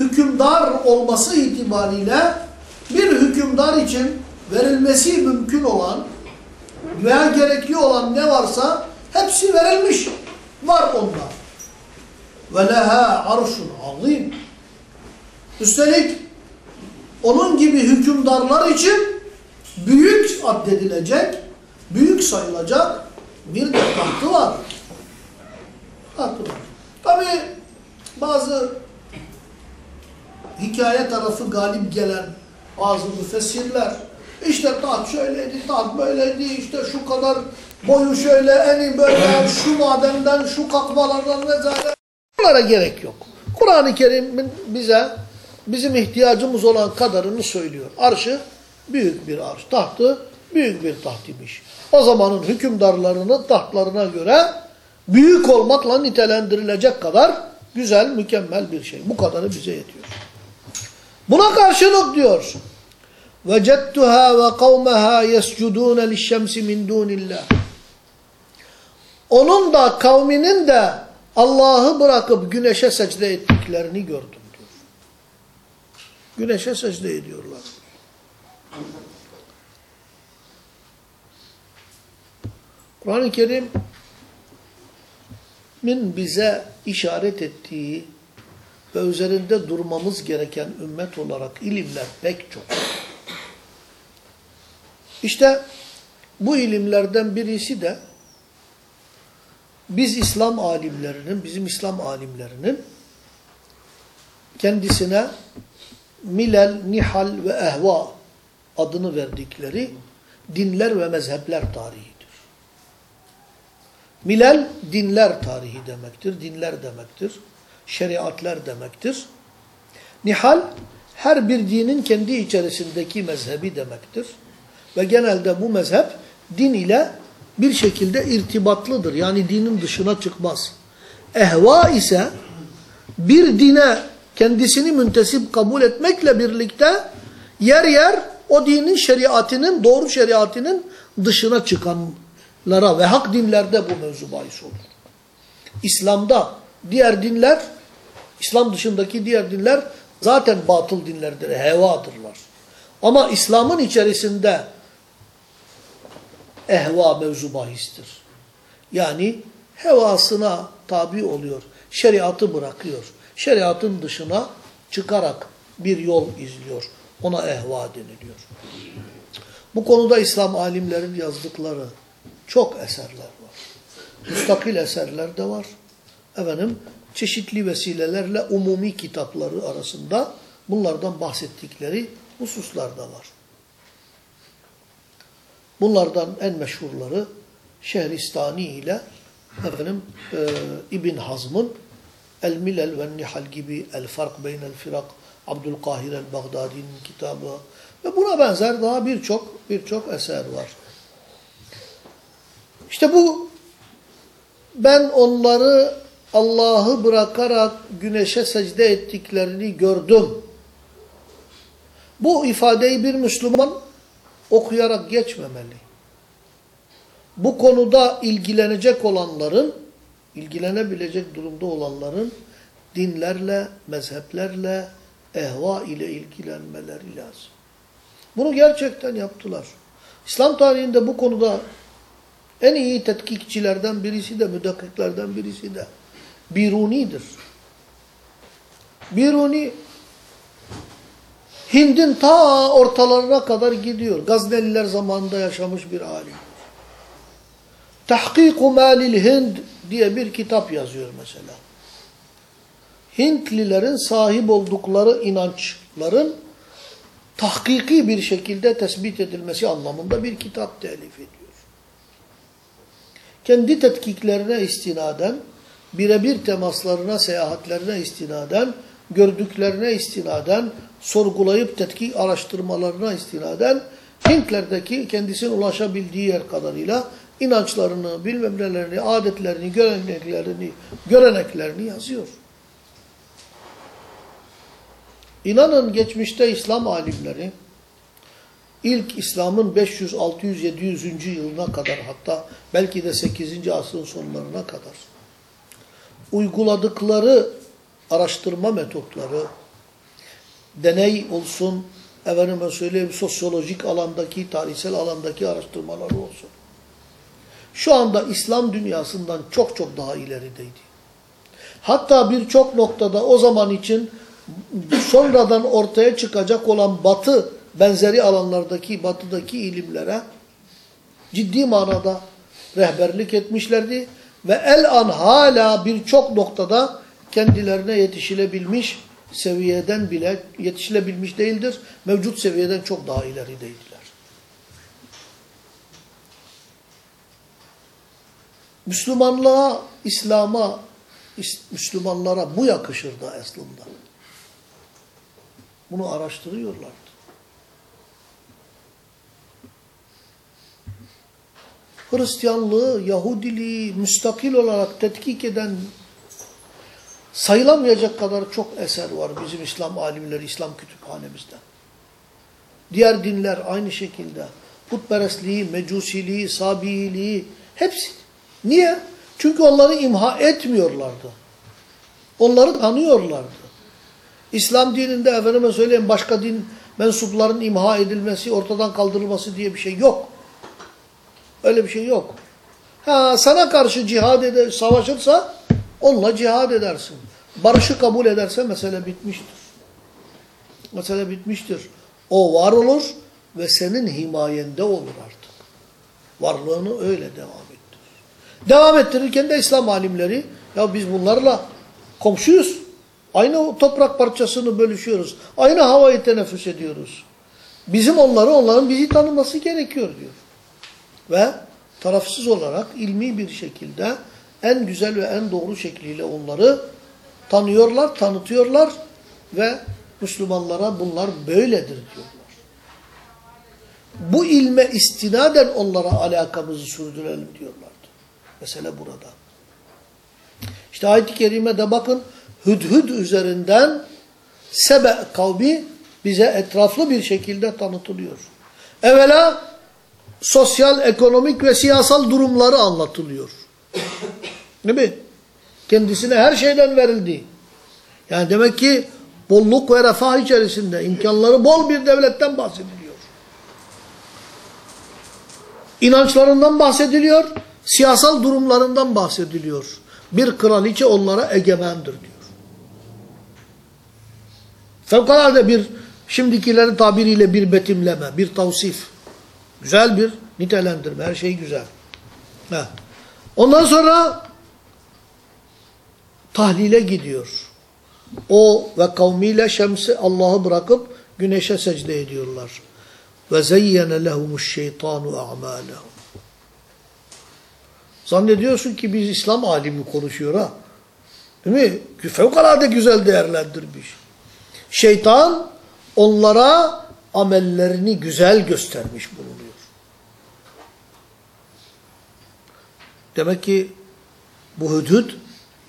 hükümdar olması itibariyle bir hükümdar için verilmesi mümkün olan veya gerekli olan ne varsa hepsi verilmiş. Var onda. Ve leha arşun azim. Üstelik onun gibi hükümdarlar için büyük addedilecek, büyük sayılacak bir de tahtı var. Tahtı var. Tabi bazı hikaye tarafı galip gelen bazı müfessirler işte taht şöyleydi, taht böyleydi, işte şu kadar boyu şöyle, eni böyle, <coughs> şu madenden, şu kakmalardan vesaire. Bunlara gerek yok. Kur'an-ı Kerim'in bize bizim ihtiyacımız olan kadarını söylüyor. Arşı büyük bir arş, tahtı büyük bir taht imiş. O zamanın hükümdarlarının tahtlarına göre büyük olmakla nitelendirilecek kadar güzel, mükemmel bir şey. Bu kadarı bize yetiyor. Buna karşılık diyor. وَجَدْتُهَا وَقَوْمَهَا يَسْجُدُونَ لِلشَّمْسِ مِنْ دُونِ اللّٰهِ Onun da kavminin de Allah'ı bırakıp güneşe secde ettiklerini gördüm diyor. Güneşe secde ediyorlar. Kur'an-ı Kerim bize işaret ettiği ve üzerinde durmamız gereken ümmet olarak ilimler pek çok. İşte bu ilimlerden birisi de biz İslam alimlerinin, bizim İslam alimlerinin kendisine milel, nihal ve ehva adını verdikleri dinler ve mezhepler tarihidir. Milel dinler tarihi demektir, dinler demektir, şeriatler demektir. Nihal her bir dinin kendi içerisindeki mezhebi demektir. Ve genelde bu mezhep din ile bir şekilde irtibatlıdır. Yani dinin dışına çıkmaz. Ehva ise bir dine kendisini müntesip kabul etmekle birlikte yer yer o dinin şeriatının, doğru şeriatının dışına çıkanlara ve hak dinlerde bu mevzu bahis olur. İslam'da diğer dinler, İslam dışındaki diğer dinler zaten batıl dinlerdir, hevadırlar. Ama İslam'ın içerisinde ehva mevzu bahistir. Yani hevasına tabi oluyor, şeriatı bırakıyor. Şeriatın dışına çıkarak bir yol izliyor. Ona ehva deniliyor. Bu konuda İslam alimlerin yazdıkları çok eserler var. Müstakil eserler de var. Efendim, çeşitli vesilelerle umumi kitapları arasında bunlardan bahsettikleri hususlar da var. Bunlardan en meşhurları Şehristani ile efendim, e, İbn Hazm'ın El Milel ve Nihal gibi El Fark Beynel Firak Abdülkahir el-Bagdadi'nin kitabı ve buna benzer daha birçok birçok eser var. İşte bu ben onları Allah'ı bırakarak güneşe secde ettiklerini gördüm. Bu ifadeyi bir Müslüman okuyarak geçmemeli. Bu konuda ilgilenecek olanların, ilgilenebilecek durumda olanların dinlerle, mezheplerle, ehva ile ilgilenmeleri lazım. Bunu gerçekten yaptılar. İslam tarihinde bu konuda en iyi tetkikçilerden birisi de, müdakkiklerden birisi de Biruni'dir. Biruni Hind'in ta ortalarına kadar gidiyor. Gazneliler zamanında yaşamış bir alim. Tahkiku Malil Hind diye bir kitap yazıyor mesela. Hintlilerin sahip oldukları inançların tahkiki bir şekilde tespit edilmesi anlamında bir kitap telif ediyor. Kendi tetkiklerine istinaden, birebir temaslarına, seyahatlerine istinaden, gördüklerine istinaden, sorgulayıp tetkik araştırmalarına istinaden, Hintlerdeki kendisine ulaşabildiği yer kadarıyla inançlarını, bilmem nelerini, adetlerini, göreneklerini, göreneklerini yazıyor. İnanın geçmişte İslam alimleri ilk İslam'ın 500, 600, 700. yılına kadar hatta belki de 8. asrın sonlarına kadar uyguladıkları araştırma metotları, deney olsun, efendime söyleyeyim sosyolojik alandaki, tarihsel alandaki araştırmaları olsun. Şu anda İslam dünyasından çok çok daha ilerideydi. Hatta birçok noktada o zaman için sonradan ortaya çıkacak olan batı benzeri alanlardaki batıdaki ilimlere ciddi manada rehberlik etmişlerdi ve el an hala birçok noktada kendilerine yetişilebilmiş seviyeden bile yetişilebilmiş değildir. Mevcut seviyeden çok daha ilerideydiler. Müslümanlığa, İslam'a, Müslümanlara bu yakışırdı aslında. Bunu araştırıyorlardı. Hristiyanlığı, Yahudiliği müstakil olarak tetkik eden sayılamayacak kadar çok eser var bizim İslam alimleri, İslam kütüphanemizde. Diğer dinler aynı şekilde. Putperestliği, mecusiliği, sabiiliği hepsi. Niye? Çünkü onları imha etmiyorlardı. Onları tanıyorlardı. İslam dininde efendime söyleyeyim başka din mensupların imha edilmesi, ortadan kaldırılması diye bir şey yok. Öyle bir şey yok. Ha sana karşı cihad eder, savaşırsa Onunla cihad edersin. Barışı kabul ederse mesele bitmiştir. Mesele bitmiştir. O var olur ve senin himayende olur artık. Varlığını öyle devam ettirir. Devam ettirirken de İslam alimleri ya biz bunlarla komşuyuz. Aynı toprak parçasını bölüşüyoruz. Aynı havayı teneffüs ediyoruz. Bizim onları, onların bizi tanıması gerekiyor diyor. Ve tarafsız olarak ilmi bir şekilde en güzel ve en doğru şekliyle onları tanıyorlar, tanıtıyorlar ve Müslümanlara bunlar böyledir diyorlar. Bu ilme istinaden onlara alakamızı sürdürelim diyorlardı. Mesele burada. İşte ayet-i kerimede bakın hüdhüd üzerinden Sebe kavmi bize etraflı bir şekilde tanıtılıyor. Evvela sosyal, ekonomik ve siyasal durumları anlatılıyor. Değil mi? Kendisine her şeyden verildi. Yani demek ki bolluk ve refah içerisinde imkanları bol bir devletten bahsediliyor. İnançlarından bahsediliyor, siyasal durumlarından bahsediliyor. Bir kraliçe onlara egemendir diyor. Fevkalade bir şimdikilerin tabiriyle bir betimleme, bir tavsif. Güzel bir nitelendirme, her şey güzel. Ha. Ondan sonra tahlile gidiyor. O ve kavmiyle şemsi Allah'ı bırakıp güneşe secde ediyorlar. Ve zeyyene lehumuş şeytanu a'malehum. Zannediyorsun ki biz İslam alimi konuşuyor ha. Değil mi? Fevkalade güzel değerlendirmiş. Şeytan onlara amellerini güzel göstermiş bulunuyor. Demek ki bu hüdüd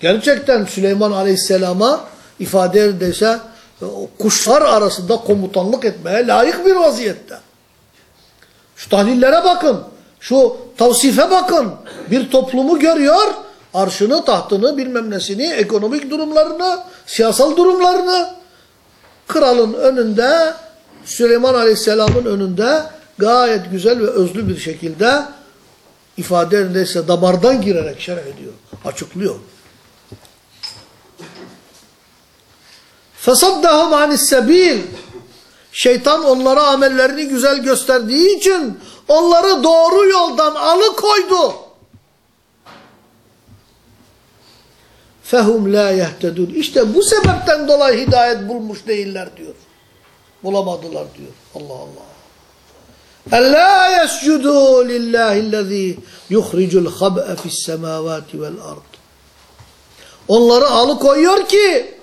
gerçekten Süleyman Aleyhisselam'a ifade ederse kuşlar arasında komutanlık etmeye layık bir vaziyette. Şu tahlillere bakın. Şu tavsife bakın. Bir toplumu görüyor. Arşını, tahtını, bilmem nesini, ekonomik durumlarını, siyasal durumlarını. Kralın önünde, Süleyman Aleyhisselam'ın önünde gayet güzel ve özlü bir şekilde ifade ederse damardan girerek şerh ediyor. Açıklıyor. فَصَدَّهُمْ عَنِ السَّب۪يلِ Şeytan onlara amellerini güzel gösterdiği için onları doğru yoldan alıkoydu. Fehum la yehtedun. İşte bu sebepten dolayı hidayet bulmuş değiller diyor. Bulamadılar diyor. Allah Allah. Ella yescudu lillahillezî yuhricul hab'e fissemâvâti vel ard. Onları alıkoyuyor ki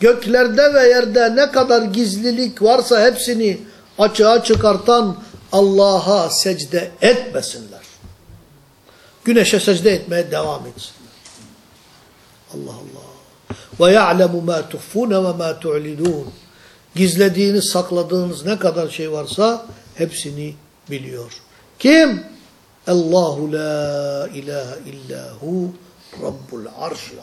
göklerde ve yerde ne kadar gizlilik varsa hepsini açığa çıkartan Allah'a secde etmesinler. Güneşe secde etmeye devam etsinler. Allah Allah. Ve ya'lemu ma tuhfun ve ma tu'lidun. Gizlediğiniz, sakladığınız ne kadar şey varsa hepsini biliyor. Kim? Allahu la ilahe illahu rabbul arşil.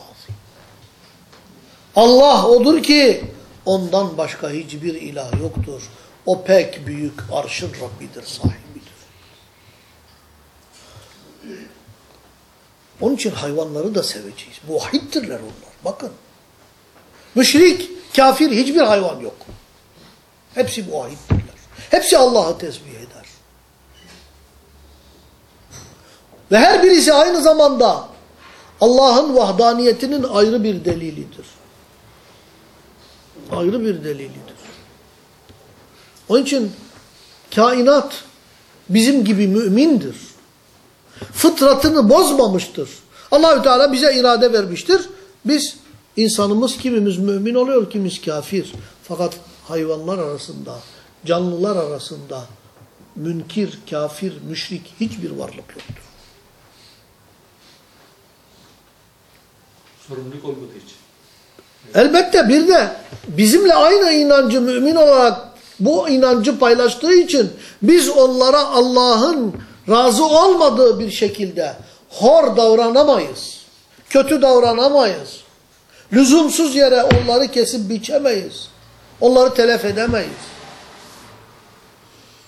Allah odur ki ondan başka hiçbir ilah yoktur. O pek büyük arşın Rabbidir, sahibidir. Onun için hayvanları da seveceğiz. Muahittirler onlar. Bakın. Müşrik, kafir hiçbir hayvan yok. Hepsi muahittirler. Hepsi Allah'ı tesbih eder. Ve her birisi aynı zamanda Allah'ın vahdaniyetinin ayrı bir delilidir. Ayrı bir delilidir. Onun için kainat bizim gibi mümindir. Fıtratını bozmamıştır. Allahü Teala bize irade vermiştir. Biz insanımız kimimiz mümin oluyor, kimimiz kafir. Fakat hayvanlar arasında, canlılar arasında münkir, kafir, müşrik hiçbir varlık yoktur. Sorumluluk olmadığı için. Elbette bir de bizimle aynı inancı mümin olarak bu inancı paylaştığı için biz onlara Allah'ın razı olmadığı bir şekilde hor davranamayız. Kötü davranamayız. Lüzumsuz yere onları kesip biçemeyiz. Onları telef edemeyiz.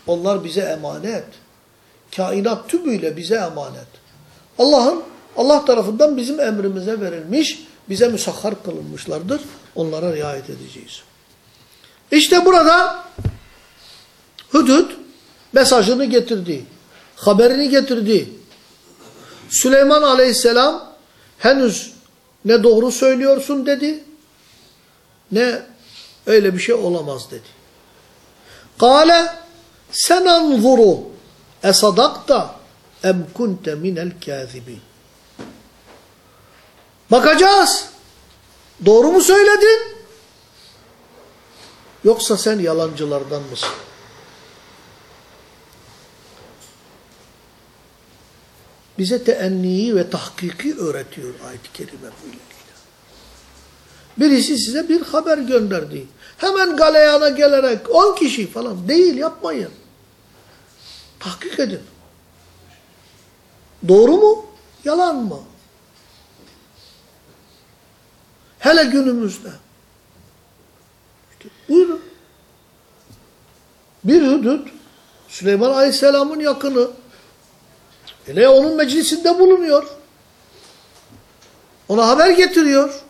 Onlar bize emanet. Kainat tümüyle bize emanet. Allah'ın Allah tarafından bizim emrimize verilmiş, bize müsahhar kılınmışlardır. Onlara riayet edeceğiz. İşte burada Hüdüd mesajını getirdi. Haberini getirdi. Süleyman aleyhisselam henüz ne doğru söylüyorsun dedi, ne öyle bir şey olamaz dedi. Kale senanzuru esadakta em kunte minel kâzibin. Bakacağız. Doğru mu söyledin? Yoksa sen yalancılardan mısın? Bize teenniyi ve tahkiki öğretiyor ayet-i kerime böylelikle. Birisi size bir haber gönderdi. Hemen galeyana gelerek on kişi falan değil yapmayın. Tahkik edin. Doğru mu? Yalan mı? Hele günümüzde. İşte buyurun. Bir hudut Süleyman Aleyhisselam'ın yakını. Hele onun meclisinde bulunuyor. Ona haber getiriyor.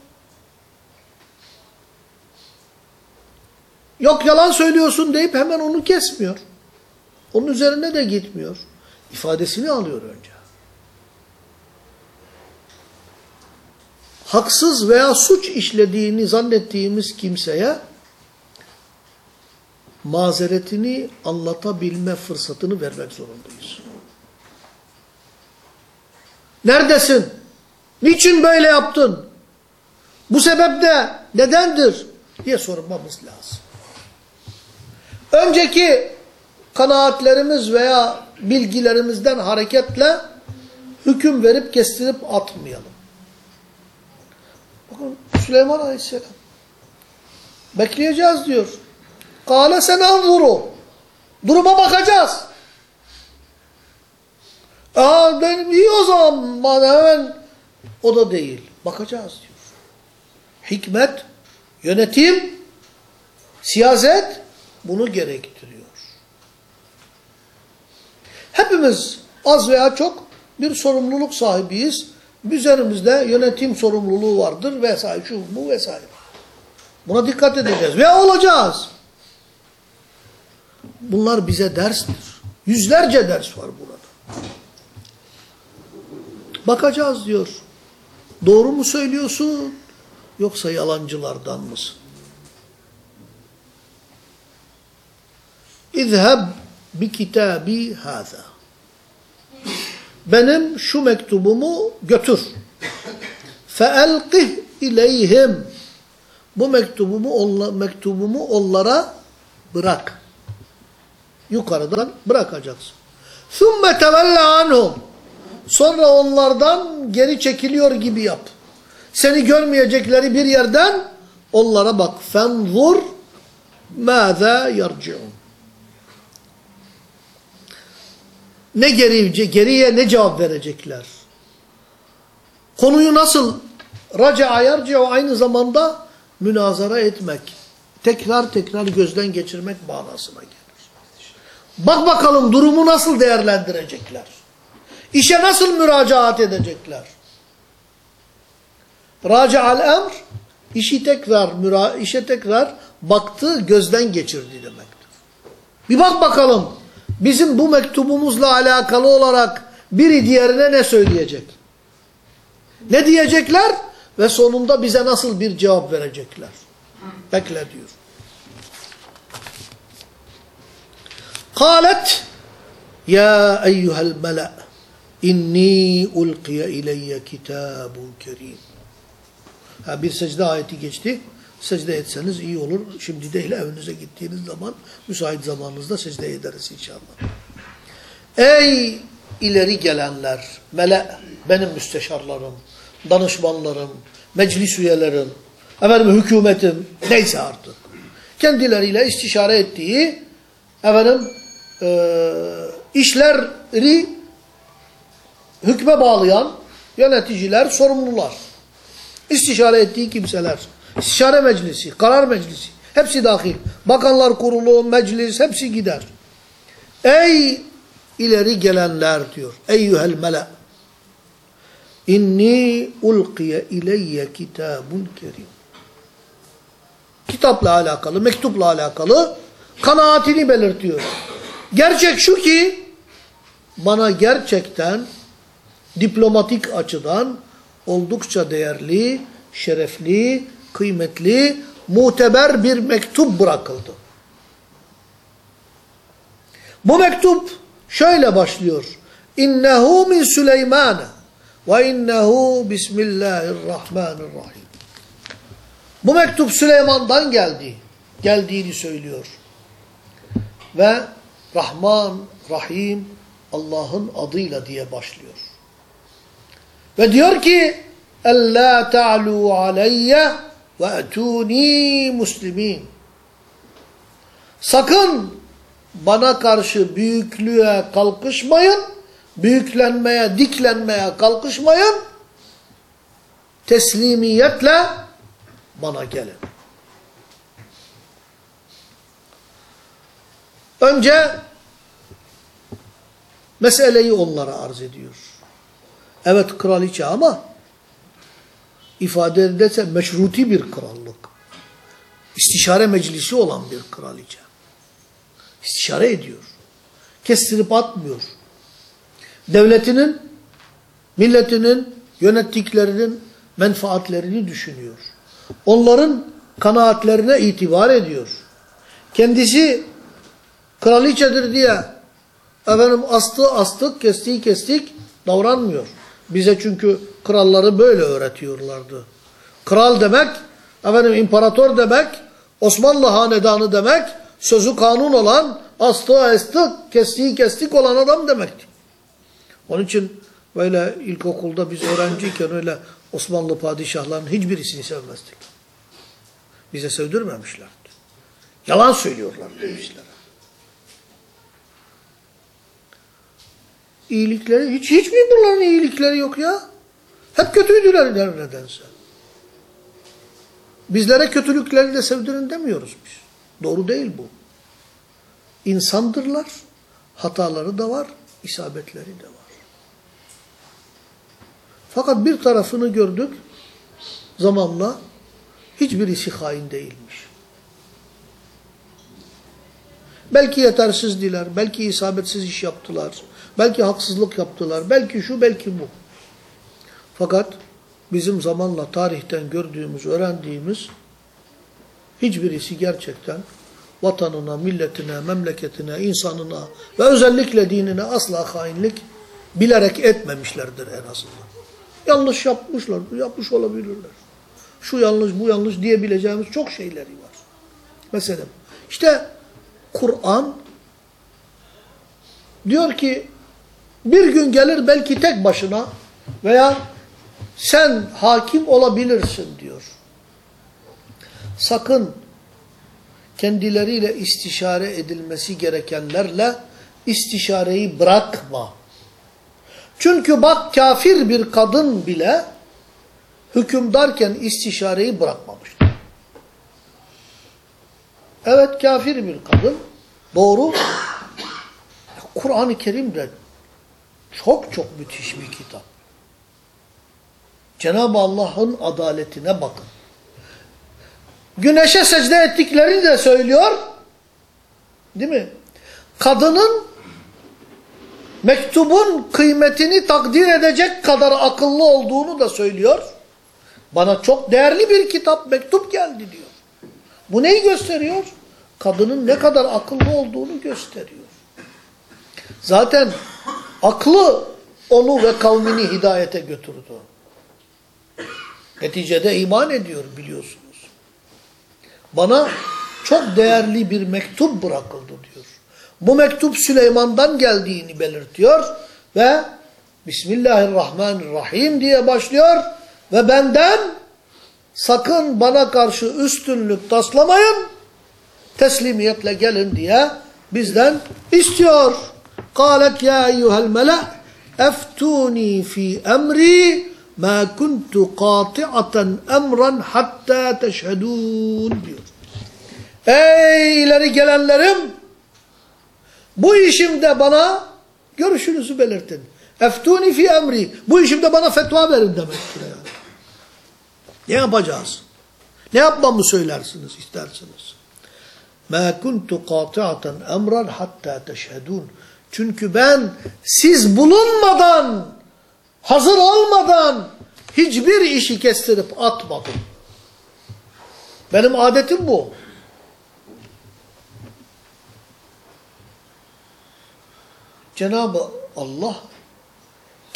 Yok yalan söylüyorsun deyip hemen onu kesmiyor. Onun üzerine de gitmiyor. İfadesini alıyor önce. Haksız veya suç işlediğini zannettiğimiz kimseye mazeretini anlatabilme fırsatını vermek zorundayız. Neredesin? Niçin böyle yaptın? Bu sebep ne? Nedendir? diye sormamız lazım. Önceki kanaatlerimiz veya bilgilerimizden hareketle hüküm verip kestirip atmayalım. Bakın Süleyman Aleyhisselam bekleyeceğiz diyor. Kale sen anzuru. Duruma bakacağız. Aa ben iyi o zaman bana hemen o da değil. Bakacağız diyor. Hikmet, yönetim, siyaset bunu gerektiriyor. Hepimiz az veya çok bir sorumluluk sahibiyiz. Üzerimizde yönetim sorumluluğu vardır vesaire şu bu vesaire. Buna dikkat edeceğiz ve olacağız. Bunlar bize derstir. Yüzlerce ders var burada. Bakacağız diyor. Doğru mu söylüyorsun yoksa yalancılardan mısın? İzheb bi kitabi haza. Benim şu mektubumu götür. Feelkih ileyhim. Bu mektubumu, onla, mektubumu onlara bırak. Yukarıdan bırakacaksın. Sümme tevelle anhum. Sonra onlardan geri çekiliyor gibi yap. Seni görmeyecekleri bir yerden onlara bak. Fenzur mâzâ yarci'un. Ne geri, geriye ne cevap verecekler? Konuyu nasıl raca'a yarci'u aynı zamanda münazara etmek, tekrar tekrar gözden geçirmek manasına gelir. Bak bakalım durumu nasıl değerlendirecekler? İşe nasıl müracaat edecekler? Raca'al emr, işi tekrar, müra, işe tekrar baktı, gözden geçirdi demektir. Bir bak bakalım, bizim bu mektubumuzla alakalı olarak biri diğerine ne söyleyecek? Ne diyecekler? Ve sonunda bize nasıl bir cevap verecekler? Bekle diyor. Kalet Ya eyyuhel mela inni ulqiye ileyye kitabun kerim. Ha bir secde ayeti geçti. Secde etseniz iyi olur. Şimdi değil evinize gittiğiniz zaman müsait zamanınızda secde ederiz inşallah. Ey ileri gelenler, mele, benim müsteşarlarım, danışmanlarım, meclis üyelerim, efendim hükümetim, neyse artık. Kendileriyle istişare ettiği efendim e, işleri hükme bağlayan yöneticiler, sorumlular. İstişare ettiği kimseler. İstişare meclisi, karar meclisi. Hepsi dahil. Bakanlar kurulu, meclis hepsi gider. Ey ileri gelenler diyor. Eyyühel mele. İnni ulqiye ileyye kitabun kerim. Kitapla alakalı, mektupla alakalı kanaatini belirtiyor. Gerçek şu ki bana gerçekten diplomatik açıdan oldukça değerli, şerefli, kıymetli, muteber bir mektup bırakıldı. Bu mektup şöyle başlıyor. İnnehu min Süleymane ve innehu bismillahirrahmanirrahim. Bu mektup Süleyman'dan geldi. Geldiğini söylüyor. Ve Rahman, Rahim Allah'ın adıyla diye başlıyor. Ve diyor ki: "Ella ta'lu aleyye ve etuni muslimin. Sakın bana karşı büyüklüğe kalkışmayın, büyüklenmeye, diklenmeye kalkışmayın. Teslimiyetle bana gelin. Önce meseleyi onlara arz ediyor. Evet kraliçe ama ifade ederse meşruti bir krallık. İstişare meclisi olan bir kraliçe. İstişare ediyor. Kestirip atmıyor. Devletinin, milletinin, yönettiklerinin menfaatlerini düşünüyor. Onların kanaatlerine itibar ediyor. Kendisi kraliçedir diye efendim astı astık, kestiği kestik davranmıyor. Bize çünkü kralları böyle öğretiyorlardı. Kral demek, efendim imparator demek, Osmanlı hanedanı demek, sözü kanun olan, astığı astık, kestiği kestik olan adam demekti. Onun için böyle ilkokulda biz öğrenciyken öyle Osmanlı padişahlarının hiçbirisini sevmezdik. Bize sevdirmemişlerdi. Yalan söylüyorlar demişler. İyilikleri, hiç, hiç mi bunların iyilikleri yok ya? Hep kötüydüler nedense. Bizlere kötülükleri de sevdirin demiyoruz biz. Doğru değil bu. İnsandırlar. Hataları da var, isabetleri de var. Fakat bir tarafını gördük, zamanla hiçbirisi hain değilmiş. Belki yetersizdiler, belki isabetsiz iş yaptılar, belki haksızlık yaptılar, belki şu, belki bu. Fakat bizim zamanla tarihten gördüğümüz, öğrendiğimiz hiçbirisi gerçekten vatanına, milletine, memleketine, insanına ve özellikle dinine asla hainlik bilerek etmemişlerdir en azından. Yanlış yapmışlar, yapmış olabilirler. Şu yanlış, bu yanlış diyebileceğimiz çok şeyleri var. Mesela işte Kur'an diyor ki bir gün gelir belki tek başına veya sen hakim olabilirsin diyor. Sakın kendileriyle istişare edilmesi gerekenlerle istişareyi bırakma. Çünkü bak kafir bir kadın bile hükümdarken istişareyi bırakmamıştır. Evet kafir bir kadın. Doğru. Kur'an-ı Kerim de çok çok müthiş bir kitap. Cenab-ı Allah'ın adaletine bakın. Güneşe secde ettiklerini de söylüyor. Değil mi? Kadının mektubun kıymetini takdir edecek kadar akıllı olduğunu da söylüyor. Bana çok değerli bir kitap, mektup geldi diyor. Bu neyi gösteriyor? Kadının ne kadar akıllı olduğunu gösteriyor. Zaten aklı onu ve kavmini hidayete götürdü. Neticede iman ediyor biliyorsunuz. Bana çok değerli bir mektup bırakıldı diyor. Bu mektup Süleyman'dan geldiğini belirtiyor ve Bismillahirrahmanirrahim diye başlıyor ve benden sakın bana karşı üstünlük taslamayın, teslimiyetle gelin diye bizden istiyor. قالت يا أيها الملأ أفتوني في أمري ما كنت قاطعة أمرا حتى تشهدون diyor. Ey ileri gelenlerim bu işimde bana görüşünüzü belirtin. Eftuni fi emri. Bu işimde bana fetva verin demektir yani. Ne yapacağız? Ne yapmamı söylersiniz, istersiniz? مَا كُنْتُ قَاطِعَةً اَمْرًا hatta teşhedun. Çünkü ben siz bulunmadan, hazır olmadan hiçbir işi kestirip atmadım. Benim adetim bu. Cenab-ı Allah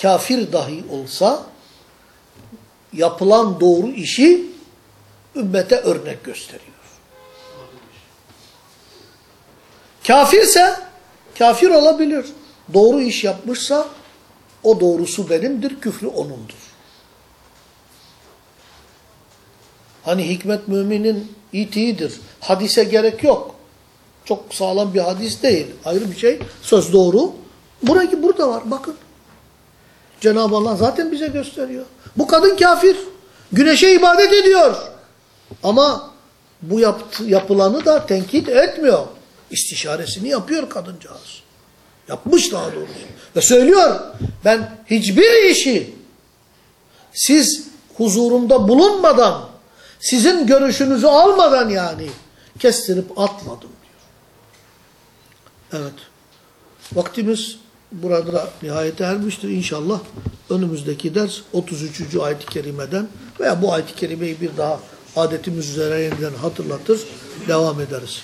kafir dahi olsa yapılan doğru işi ümmete örnek gösteriyor. Kafirse kafir olabilir. Doğru iş yapmışsa o doğrusu benimdir, küfrü onundur. Hani hikmet müminin itiğidir. Hadise gerek yok. Çok sağlam bir hadis değil. Ayrı bir şey. Söz doğru. Burası burada var. Bakın. Cenab-ı Allah zaten bize gösteriyor. Bu kadın kafir. Güneşe ibadet ediyor. Ama bu yaptı, yapılanı da tenkit etmiyor. İstişaresini yapıyor kadıncağız. Yapmış daha doğrusu. Ve söylüyor ben hiçbir işi siz huzurumda bulunmadan sizin görüşünüzü almadan yani kestirip atmadım diyor. Evet. Vaktimiz burada nihayete ermiştir. İnşallah önümüzdeki ders 33. ayet-i kerimeden veya bu ayet-i kerimeyi bir daha adetimiz üzere yeniden hatırlatır. Devam ederiz.